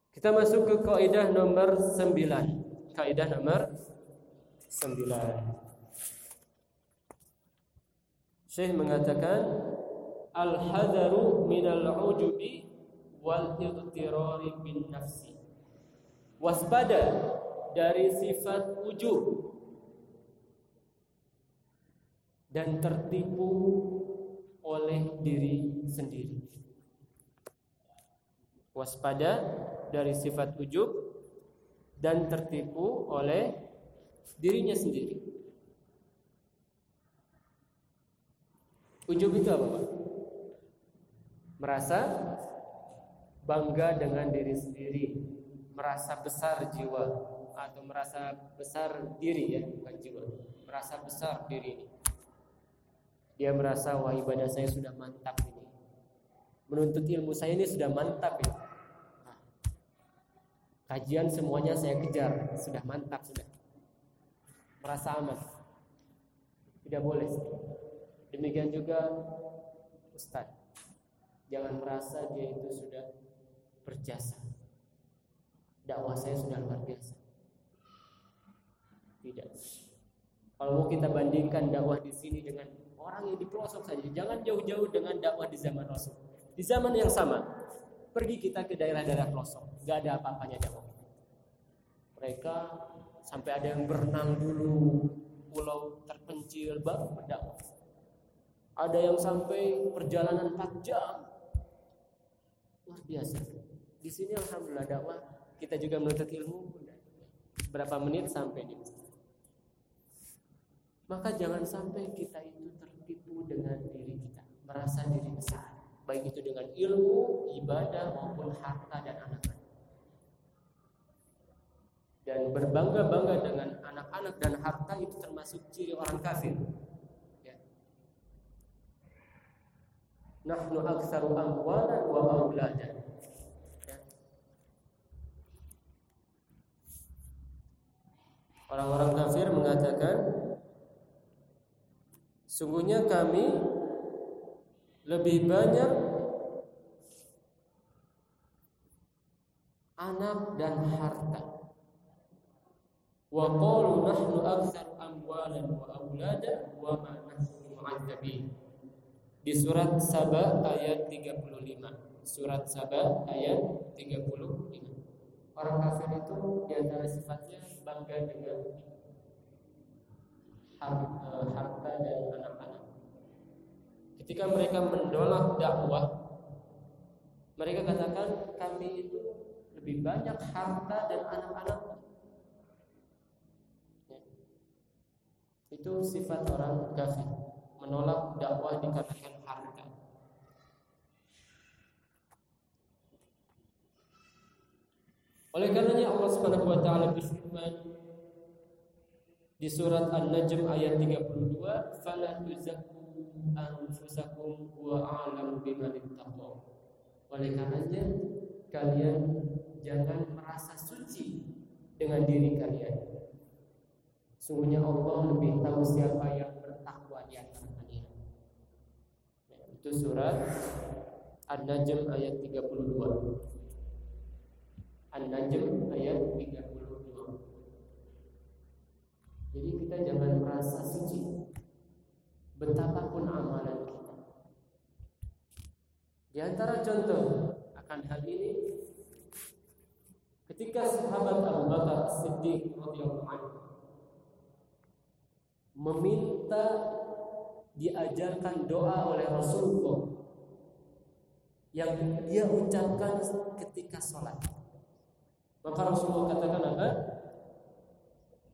Kita masuk ke kaidah nomor 9. Kaidah nomor 9. Syekh mengatakan al-hadaru minal ujubi wal bin nafsi. Waspada dari sifat ujub dan tertipu oleh diri sendiri. Waspada dari sifat ujub dan tertipu oleh dirinya sendiri. Ujub itu apa Pak? Merasa bangga dengan diri sendiri, merasa besar jiwa atau merasa besar diri ya, bukan jiwa. Merasa besar diri ini. Dia merasa wah ibadah saya sudah mantap ini. Menuntut ilmu saya ini sudah mantap ini. Nah, kajian semuanya saya kejar, sudah mantap sudah. Merasa aman. Tidak boleh. Demikian juga Ustaz. Jangan merasa dia itu sudah berjasa. Dakwah saya sudah luar biasa. Tidak. Kalau mau kita bandingkan dakwah di sini dengan orang yang di pelosok saja, jangan jauh-jauh dengan dakwah di zaman Rasul. Di zaman yang sama, pergi kita ke daerah-daerah pelosok, nggak ada apa-apanya dakwah. Mereka sampai ada yang berenang dulu, pulau terpencil baru berdakwah. Ada yang sampai perjalanan 4 jam. Luar biasa. Di sini alhamdulillah dakwah kita juga menuntut ilmu. Berapa menit sampai di Maka jangan sampai kita itu tertipu dengan diri kita, merasa diri besar, baik itu dengan ilmu, ibadah maupun harta dan anak-anak. Dan berbangga-bangga dengan anak-anak dan harta itu termasuk ciri orang kafir. nahnu aktsaru amwalan wa auladan. Ya. Orang-orang kafir mengatakan Sungguhnya kami lebih banyak anak dan harta. Wa qalu nahnu aktsaru amwalan wa aulada wa ma nahnu mu'adzabin di surat Saba ayat 35. Surat Saba ayat 35. Orang kafir itu di antara sifatnya bangga dengan harta dan anak-anak. Ketika mereka menolak dakwah, mereka katakan kami itu lebih banyak harta dan anak-anak. Ya. Itu sifat orang kafir menolak dakwah dikarenakan harta. Oleh karenanya Allah Subhanahu wa taala berfirman di surat An-Najm ayat 32, "Fala tuzakku anfusakum wa a'lamu biman ittaqwa." Oleh karenanya kalian jangan merasa suci dengan diri kalian. Sungguhnya Allah lebih tahu siapa yang Itu surat An-Najm ayat 32. An-Najm ayat 32. Jadi kita jangan merasa suci betapapun amalan kita. Di antara contoh akan hal ini ketika sahabat Abu Bakar Siddiq radhiyallahu anhu meminta diajarkan doa oleh Rasulullah yang dia ucapkan ketika sholat. Maka Rasulullah katakan apa?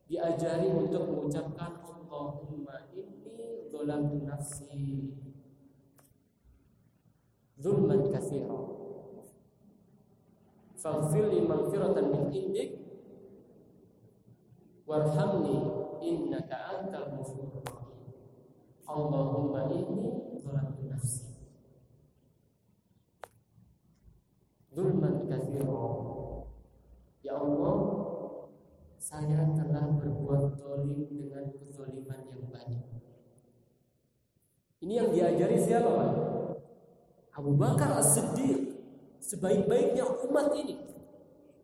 Diajari untuk mengucapkan Allahumma inni dholamtu nafsi zulman katsira. Faghfir li maghfiratan min indik. Warhamni innaka antal ghafurur Allahumma inni zalamtu nafsi Zulman kathira Ya Allah saya telah berbuat dolim dengan kezoliman yang banyak. Ini yang diajari siapa Pak? Abu Bakar As-Siddiq sebaik-baiknya umat ini.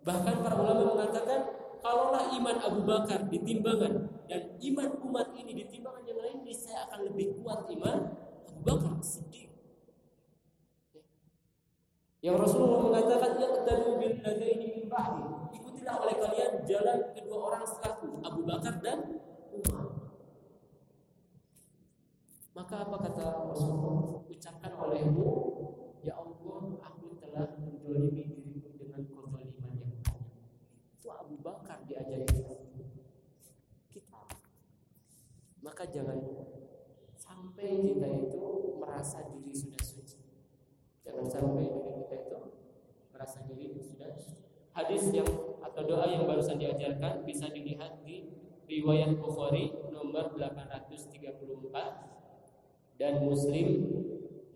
Bahkan para ulama mengatakan kalaulah iman Abu Bakar ditimbangan dan iman umat ini ditimbangan yang lain, saya akan lebih kuat iman Abu Bakar As-Siddiq. Yang Rasulullah mengatakan yaqtadu bil ladaini min ba'di. Ikutilah oleh kalian jalan kedua orang setelahku, Abu Bakar dan Umar. Maka apa kata Rasulullah? Ucapkan olehmu, ya Allah, aku telah mendolimi diriku dengan kezaliman yang banyak. Itu Abu Bakar diajari kita. Maka jangan sampai kita itu merasa diri sudah suci. Jangan sampai kita itu merasa diri sudah hadis yang atau doa yang barusan diajarkan bisa dilihat di riwayat Bukhari nomor 834 dan Muslim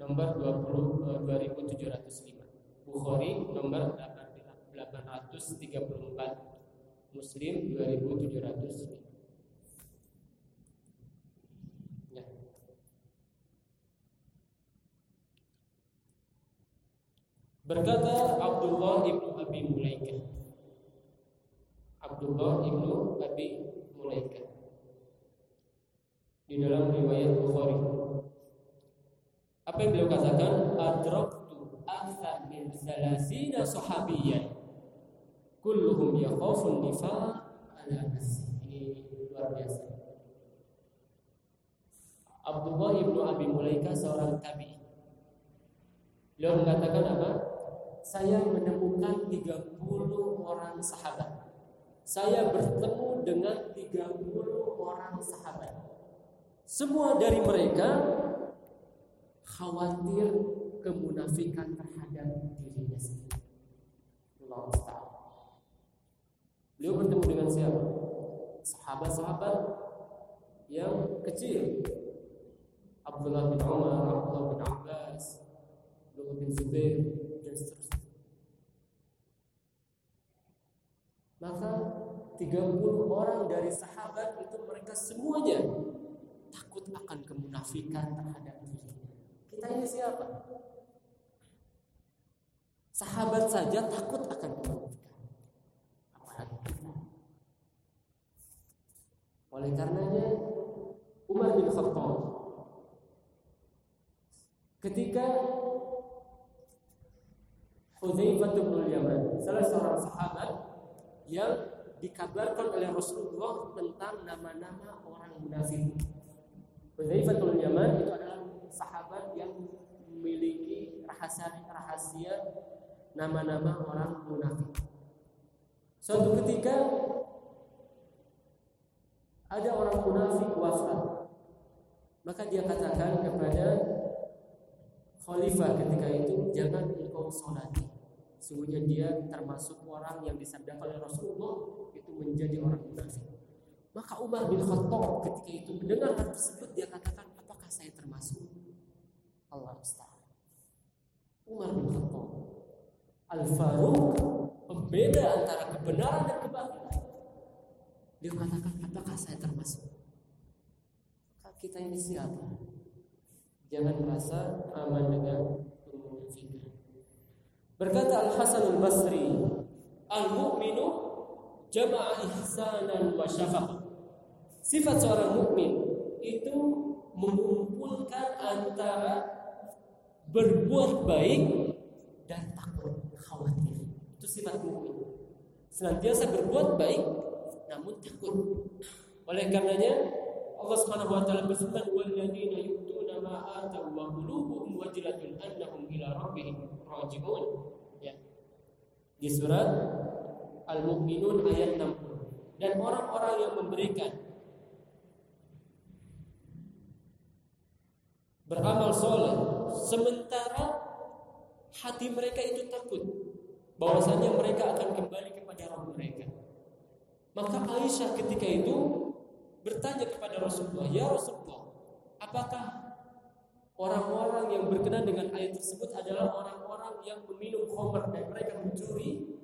nomor 20, 2705. Bukhari nomor 834, Muslim 2705. Ya. Berkata Abdullah ibnu Abi Mulaikah. Abdullah ibnu Abi Mulaikah di dalam riwayat Bukhari apa yang beliau katakan? Adraktu akthar min salasina sahabiyan kulluhum yakhafun nifaq ala nafsi. Ini luar biasa. Abdullah ibnu Abi Mulaika seorang tabi. Beliau mengatakan apa? Saya menemukan 30 orang sahabat. Saya bertemu dengan 30 orang sahabat. Semua dari mereka khawatir kemunafikan terhadap dirinya sendiri. Allah. Beliau bertemu dengan siapa? Sahabat-sahabat yang kecil. Abdullah bin Umar, Abdullah bin Abbas, Abdullah bin Zubair, dan seterusnya. Maka 30 orang dari sahabat itu mereka semuanya takut akan kemunafikan terhadap dirinya. Kita ini siapa? Sahabat saja takut akan kemunafikan. Apalagi kita. Oleh karenanya Umar bin Khattab ketika Hudzaifah bin Yaman, yang dikabarkan oleh Rasulullah tentang nama-nama orang munafik. Hudzaifah Yaman itu adalah sahabat yang memiliki rahasia rahasia nama-nama orang munafik. Suatu ketika ada orang munafik wafat. Maka dia katakan kepada khalifah ketika itu, jangan engkau salati. Sungguhnya dia termasuk orang yang disabdakan oleh Rasulullah itu menjadi orang munafik. Maka Umar bin Khattab ketika itu mendengar hal tersebut dia katakan, apakah saya termasuk? Allah Ustaz. Umar bin Khattab Al-Faruq pembeda antara kebenaran dan kebatilan. Dia katakan, apakah saya termasuk? Kita ini siapa? Jangan merasa aman dengan. Berkata Al Hasan Al Basri, Al Mukminu jama'a ihsanan wa syafaqah. Sifat seorang mukmin itu mengumpulkan antara berbuat baik dan takut khawatir. Itu sifat mukmin. Senantiasa berbuat baik namun takut. Oleh karenanya Allah Subhanahu wa taala berfirman walladzina yu'tuna ma atau wa qulubuhum wajilatun annahum ila rabbihim raji'un. Di surat Al-Mu'minun ayat 60. Dan orang-orang yang memberikan beramal soleh sementara hati mereka itu takut bahwasanya mereka akan kembali kepada Rabb mereka. Maka Aisyah ketika itu bertanya kepada Rasulullah, "Ya Rasulullah, apakah orang-orang yang berkenan dengan ayat tersebut adalah orang-orang yang meminum khamr dan mereka mencuri?"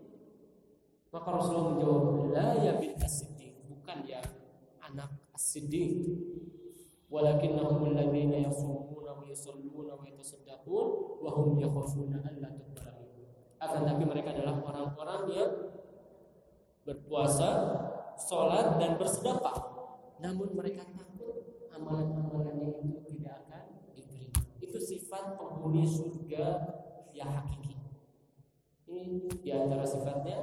Maka Rasulullah menjawab, "La ya bil asiddiq." bukan ya anak as-siddiq walakinnahum alladziina yasumuna wa yusalluna wa yatasaddaqun wa hum yakhafuna an la tuqbala akan tapi mereka adalah orang-orang yang berpuasa, sholat dan bersedekah. Namun mereka takut amalan-amalannya itu tidak akan diterima. Itu sifat penghuni surga yang hakiki. Ini di antara sifatnya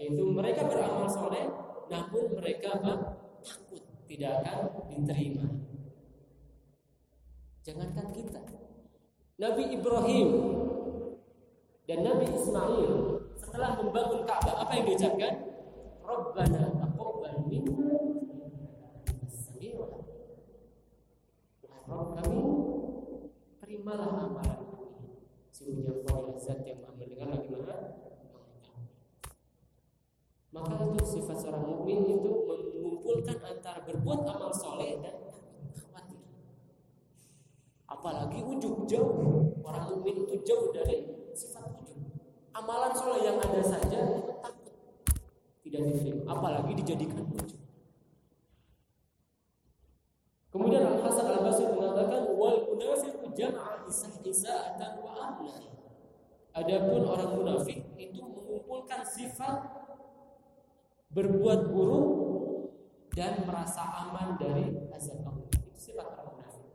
yaitu mereka beramal soleh, namun mereka apa? takut tidak akan diterima. Jangankan kita, Nabi Ibrahim dan Nabi Ismail setelah membangun Ka'bah apa yang diucapkan? Rabbana taqabbal minna Rabb kami terimalah amalan kami. Sungguhnya Kau zat yang maha mendengar lagi maha Maka itu sifat seorang mukmin itu mengumpulkan antara berbuat amal soleh dan khawatir. Apalagi ujub jauh. Orang mukmin itu jauh dari sifat ujub. Amalan soleh yang ada saja itu takut tidak diterima, apalagi dijadikan ujub. Kemudian Al Hasan Al Basri mengatakan wal munafiqu jama'a isa'atan wa amna. Adapun orang munafik itu mengumpulkan sifat berbuat buruk dan merasa aman dari azab Allah. Itu sifat orang munafik.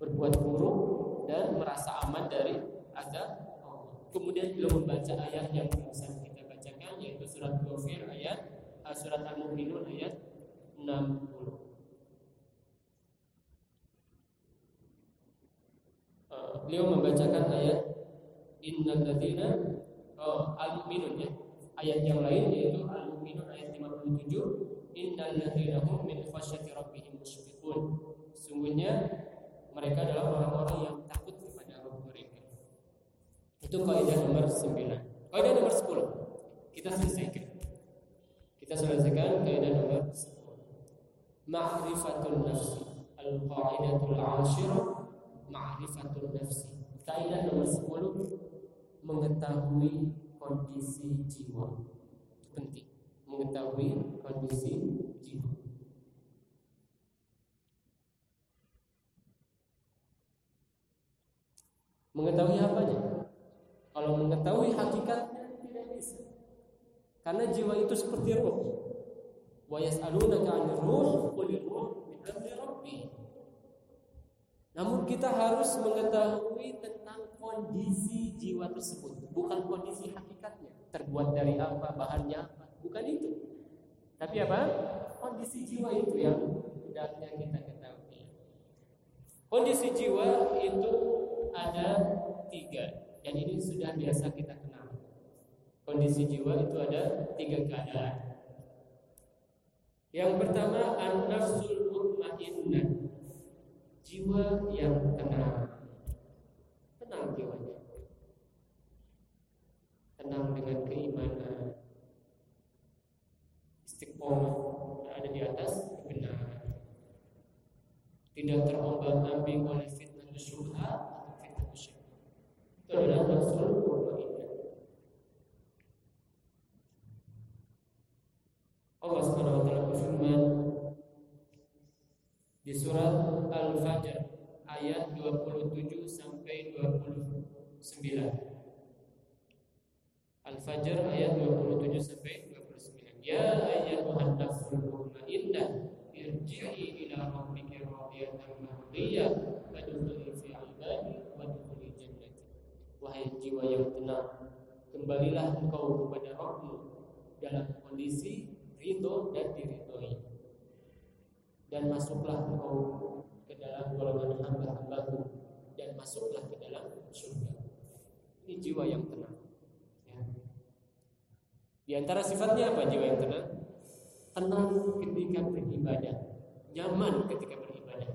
Berbuat buruk dan merasa aman dari azab Kemudian beliau membaca ayat yang barusan kita bacakan yaitu surat Ghafir ayat uh, surat Al-Mu'minun ayat 60. Uh, beliau membacakan ayat innal ladzina oh, Al-Mu'minun ya. Ayat yang lain yaitu Al-Mu'minun ayat 57 innal ladzina hum min khasyati rabbihim musyfiqun. Sungguhnya mereka adalah orang-orang yang takut kepada Rabb mereka. Itu kaidah nomor 9. Kaidah nomor 10. Kita selesaikan. Kita selesaikan kaidah nomor 10. Ma'rifatun nafsi. Al-qaidatul 'ashirah ma'rifatun nafsi. Kaidah nomor 10 mengetahui kondisi jiwa. Penting. Mengetahui kondisi jiwa. Mengetahui apanya? Kalau mengetahui hakikatnya tidak bisa. Karena jiwa itu seperti roh. Yas'alunaka 'anil ruh, qul ruh min amri rabbi. Namun kita harus mengetahui tentang kondisi jiwa tersebut, bukan kondisi hakikatnya. Terbuat dari apa, bahannya apa, bukan itu. Tapi apa? Kondisi jiwa itu yang hendaknya kita ketahui. Kondisi jiwa itu ada tiga dan ini sudah biasa kita kenal. Kondisi jiwa itu ada tiga keadaan. Yang pertama an-nafsul mutmainnah. Jiwa yang tenang. Tenang jiwanya. Tenang dengan keimanan. Istiqomah ada di atas kebenaran. Tidak terombang-ambing oleh fitnah syubhat fitnah syaitan. Itu adalah nafsul mutmainnah. Allah taala berfirman di surat Al-Fajr ayat 27 sampai 29. Al-Fajr ayat 27 sampai 29. Ya ayyuhan nafsul mutmainnah irji'i ila rabbika radiyatan mardiyah fadkhuli fi ibadi wadkhuli jannati. Wahai jiwa yang tenang, kembalilah engkau kepada Rabbmu dalam kondisi ridho dan diridhoi. Dan masuklah engkau ke dalam golongan hamba-hambaku dan masuklah ke dalam surga. Ini jiwa yang tenang. Ya. Di antara sifatnya apa jiwa yang tenang? Tenang ketika beribadah, nyaman ketika beribadah.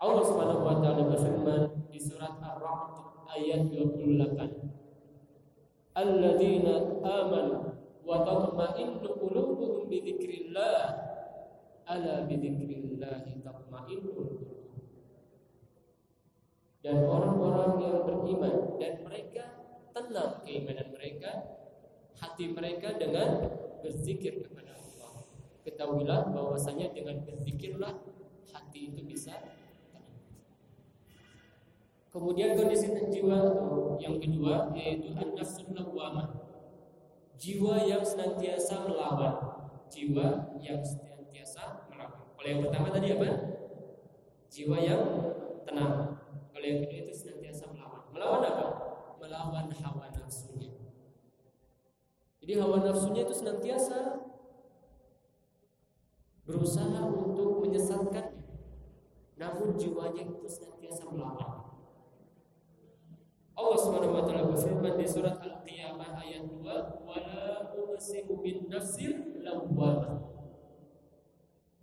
Allah Subhanahu wa taala berfirman di surat Ar-Ra'd ayat 28. Alladzina amanu wa tatma'innu qulubuhum bi dzikrillah ala bi dzikrillah tatma'innul dan orang-orang yang beriman dan mereka tenang keimanan mereka hati mereka dengan berzikir kepada Allah. Ketahuilah bahwasanya dengan berzikirlah hati itu bisa Kemudian kondisi jiwa yang kedua yaitu an-nafsul lawwamah. Jiwa yang senantiasa melawan. Jiwa yang senantiasa melawan. Kalau yang pertama tadi apa? Jiwa yang tenang. Kalau yang kedua itu senantiasa melawan. Melawan apa? Melawan hawa nafsunya. Jadi hawa nafsunya itu senantiasa berusaha untuk menyesatkannya. Namun jiwanya itu senantiasa melawan. Allah Subhanahu wa taala berfirman di surat Al-Qiyamah ayat 2, "Wala uqsimu bin nafsil lawwamah."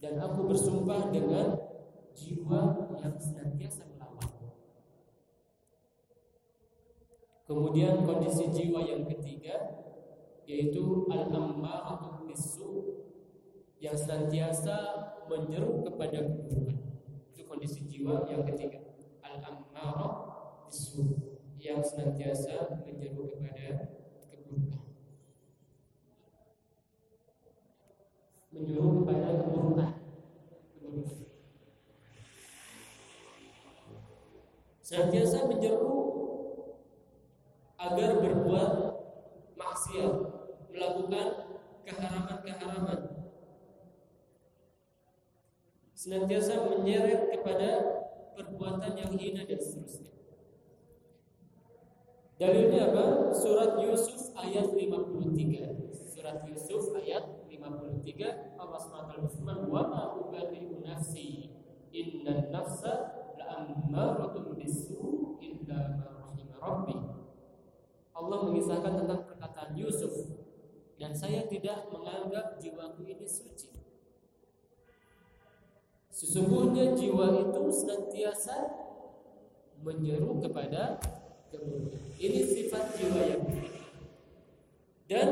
Dan aku bersumpah dengan jiwa yang senantiasa melawan. Kemudian kondisi jiwa yang ketiga yaitu al-ammaratu bisu yang senantiasa menyeru kepada keburukan. Itu kondisi jiwa yang ketiga. Al-ammaratu bisu yang senantiasa menyeru kepada keburukan. Menyuruh kepada keburukan. Senantiasa menyeru agar berbuat maksiat, melakukan keharaman-keharaman. Senantiasa menyeret kepada perbuatan yang hina dan seterusnya. Dalilnya apa? Surat Yusuf ayat 53. Surat Yusuf ayat 53 Allah SWT berfirman wa ma ubari'u nafsi inna nafsa la'ammaratun bisu illa ma rahima rabbi. Allah mengisahkan tentang perkataan Yusuf dan saya tidak menganggap jiwaku ini suci. Sesungguhnya jiwa itu senantiasa menyeru kepada kemudian. Ini sifat jiwa yang dan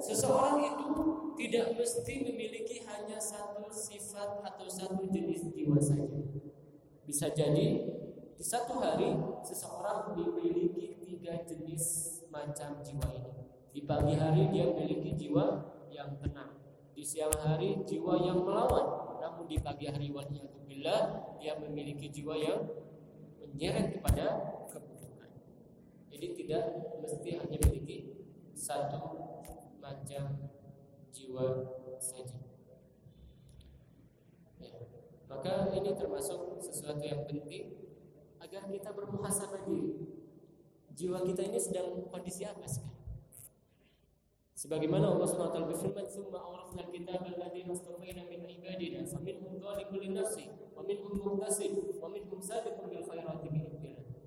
seseorang itu tidak mesti memiliki hanya satu sifat atau satu jenis jiwa saja. Bisa jadi di satu hari seseorang memiliki tiga jenis macam jiwa ini. Di pagi hari dia memiliki jiwa yang tenang. Di siang hari jiwa yang melawan. Namun di pagi hari waliyatubillah dia memiliki jiwa yang menyeret kepada jadi tidak mesti hanya memiliki satu macam jiwa saja. Ya. Maka ini termasuk sesuatu yang penting agar kita bermuhasabah diri. Jiwa kita ini sedang kondisi apa sekarang? Sebagaimana Allah SWT berfirman, "Tsumma awrafna al-kitaba alladziina istafayna min ibadina, faminhum dhalimun li-nafsihi, wa minhum muqtasid, wa minhum sabiqun bil khairati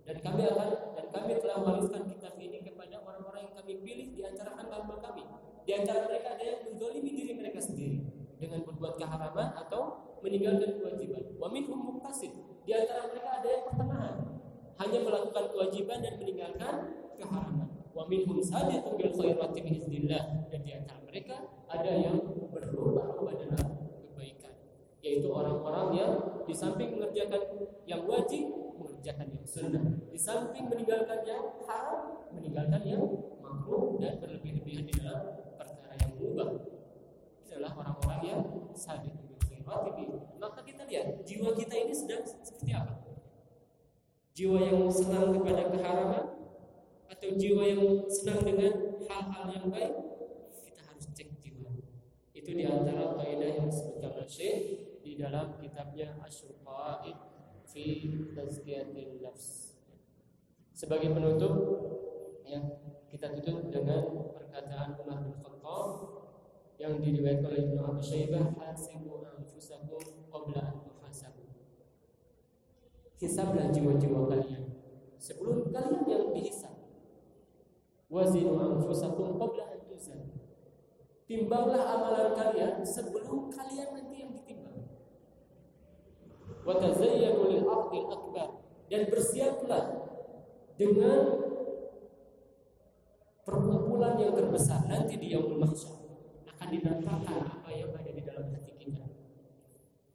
dan kami akan dan kami telah mewariskan kitab ini kepada orang-orang yang kami pilih di antara hamba kami. Di antara mereka ada yang menzalimi diri mereka sendiri dengan berbuat keharaman atau meninggalkan kewajiban. Wa minhum muqtasid. Di antara mereka ada yang pertengahan, hanya melakukan kewajiban dan meninggalkan keharaman. Wa minhum sabiqun bil khairati biiznillah. Dan di antara mereka ada yang berlomba-lomba dalam yaitu orang-orang yang di samping mengerjakan yang wajib mengerjakan yang sunnah. Di samping meninggalkan yang haram meninggalkan yang makruh dan berlebih-lebihan di dalam perkara yang mubah. Adalah orang-orang yang sabit maka kita lihat jiwa kita ini sedang seperti apa? Jiwa yang senang kepada keharaman atau jiwa yang senang dengan hal-hal yang baik? Kita harus cek jiwa. Itu di antara kaidah yang disebutkan Syekh di dalam kitabnya Asyuqaid fi tazkiyatin nafs. Sebagai penutup ya, kita tutup dengan perkataan Umar bin Khattab yang diriwayatkan oleh Ibnu Abi Syaibah hasibu anfusakum qabla an tuhasabu. Hisablah jiwa-jiwa kalian sebelum kalian yang dihisab. Wazinu anfusakum qabla an tuzan. Timbanglah amalan kalian sebelum kalian nanti yang wa tazayyanu lil akbar dan bersiaplah dengan perkumpulan yang terbesar nanti di yaumul mahsyar akan dinampakkan apa yang ada di dalam hati kita.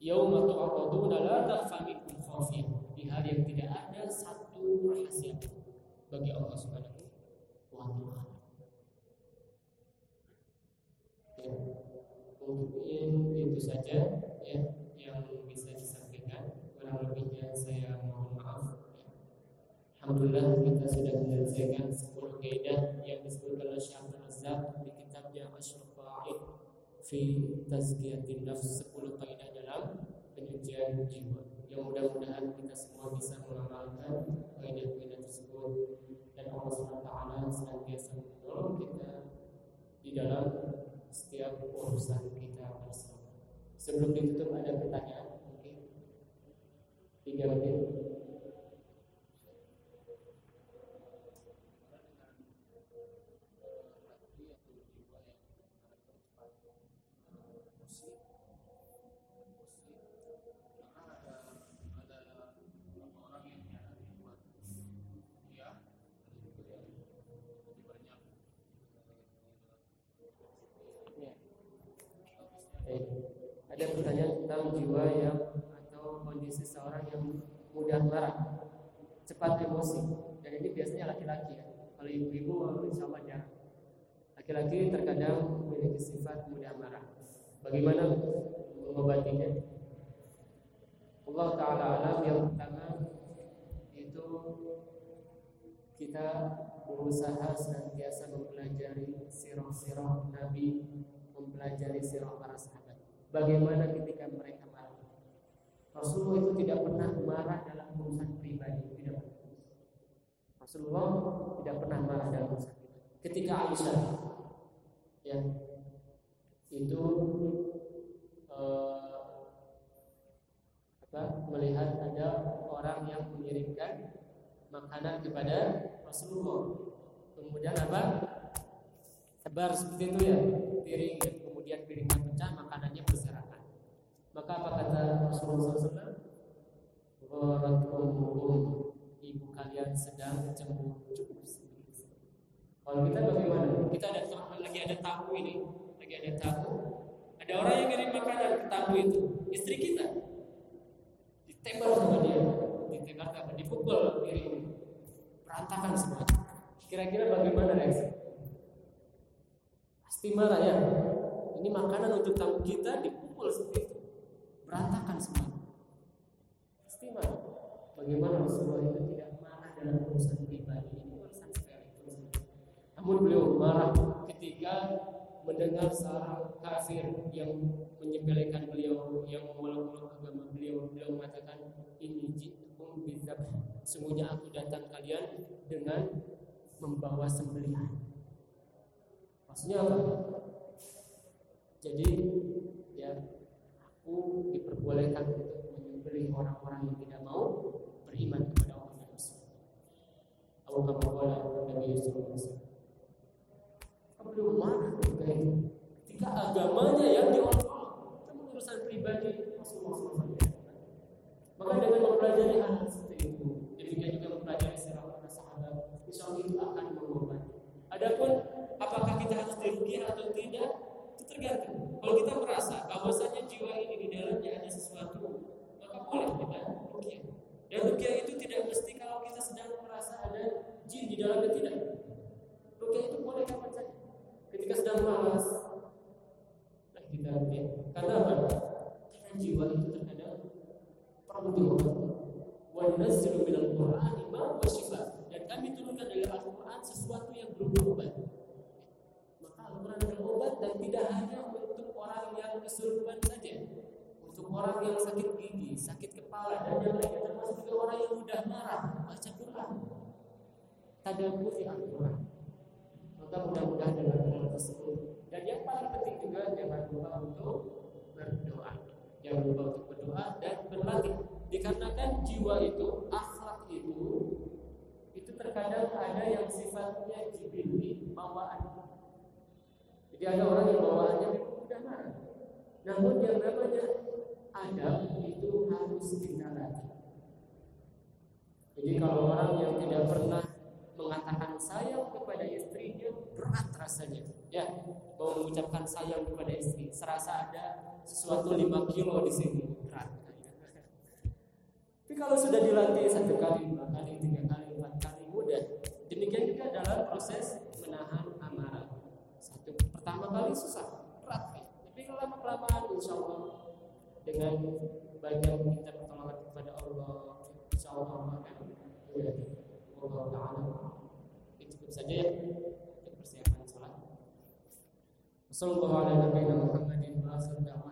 Yauma tu'raduna la takhfa minkum khafiyah. Di hari yang tidak ada satu rahasia bagi Allah Subhanahu wa taala. Ya. saja ya yang bisa disampaikan. Kurang lebihnya saya mohon maaf. Alhamdulillah kita sudah menyelesaikan 10 kaidah yang disebutkan oleh Syekh Razak di kitabnya Asyraf Fawaid fi Tazkiyatin Nafs 10 kaidah dalam penyucian jiwa. Yang mudah-mudahan kita semua bisa mengamalkan kaidah-kaidah tersebut dan Allah SWT senantiasa menolong kita di dalam setiap urusan kita bersama. Sebelum ditutup ada pertanyaan tiga menit. ada pertanyaan tentang jiwa yang seorang yang mudah marah, cepat emosi. Dan ini biasanya laki-laki ya. Kalau ibu-ibu insya Allah jarang. Laki-laki terkadang memiliki sifat mudah marah. Bagaimana mengobatinya? Allah Taala alam yang pertama itu kita berusaha senantiasa mempelajari sirah-sirah Nabi, mempelajari sirah para sahabat bagaimana ketika mereka. Rasulullah itu tidak pernah marah dalam urusan pribadi, tidak pernah. Rasulullah tidak pernah marah dalam urusan pribadi. Ketika Aisyah ya itu uh, apa, melihat ada orang yang mengirimkan makanan kepada Rasulullah. Kemudian apa? Tebar seperti itu ya, piring kemudian berserakan. Maka apa kata Rasulullah SAW? Warakum ibu kalian sedang cemburu. Kalau kita bagaimana? Kita ada lagi ada tamu ini, lagi ada tamu. Ada orang yang ngirim makanan ke tamu itu, istri kita. Ditembak sama dia, ditembak apa? Dipukul diri berantakan semua. Kira-kira bagaimana reaksi? Pasti marah ya. Ini makanan untuk tamu kita dipukul seperti. Berantakan semua. Pasti marah. Bagaimana Rasulullah itu tidak marah dalam urusan pribadi ini urusan sepele Namun beliau marah ketika mendengar seorang kafir yang menyepelekan beliau, yang memulung-mulung agama beliau, beliau mengatakan ini jitum bizab. Sungguhnya aku datang kalian dengan membawa sembelihan. Maksudnya apa? Jadi ya aku diperbolehkan untuk menyembelih orang-orang yang tidak mau beriman kepada Allah dan Rasul. Abu Bakar Nabi Yusuf Kamu belum marah ketika itu. Agamanya yang diolok kamu urusan pribadi Rasulullah SAW. Maka dengan mempelajari hal merasa ada jin di dalamnya tidak. Rukyah itu boleh kapan saja. Ketika sedang malas, nah kita rukyah. Karena apa? Karena jiwa itu terkadang perlu diobati. Wa nunazzilu minal Qur'ani ma huwa Dan kami turunkan dari Al-Qur'an sesuatu yang belum berobat menggunakan obat dan tidak hanya untuk orang yang kesurupan saja untuk orang yang sakit gigi, sakit kepala dan yang lainnya termasuk juga orang yang mudah marah baca Quran tadabburi Al-Quran. Maka mudah-mudahan dengan hal tersebut. Dan yang paling penting juga jangan lupa untuk berdoa. Jangan lupa untuk berdoa dan berlatih. Dikarenakan jiwa itu akhlak itu itu terkadang ada yang sifatnya jibilni bawaan. Jadi ada orang yang bawaannya mudah. Marah. Namun yang namanya adab itu harus kita. Jadi kalau orang yang tidak pernah mengatakan sayang kepada istrinya berat rasanya. Ya, mau mengucapkan sayang kepada istri, serasa ada sesuatu lima kilo di sini berat. Tapi kalau sudah dilatih satu kali, dua kali, tiga kali, empat kali mudah. Demikian juga dalam proses menahan amarah pertama kali susah berat tapi lama kelamaan insya Allah dengan banyak minta pertolongan kepada Allah, insya Allah. Allah Taala itu saja ya untuk persiapan. Wassalamualaikum warahmatullahi wabarakatuh.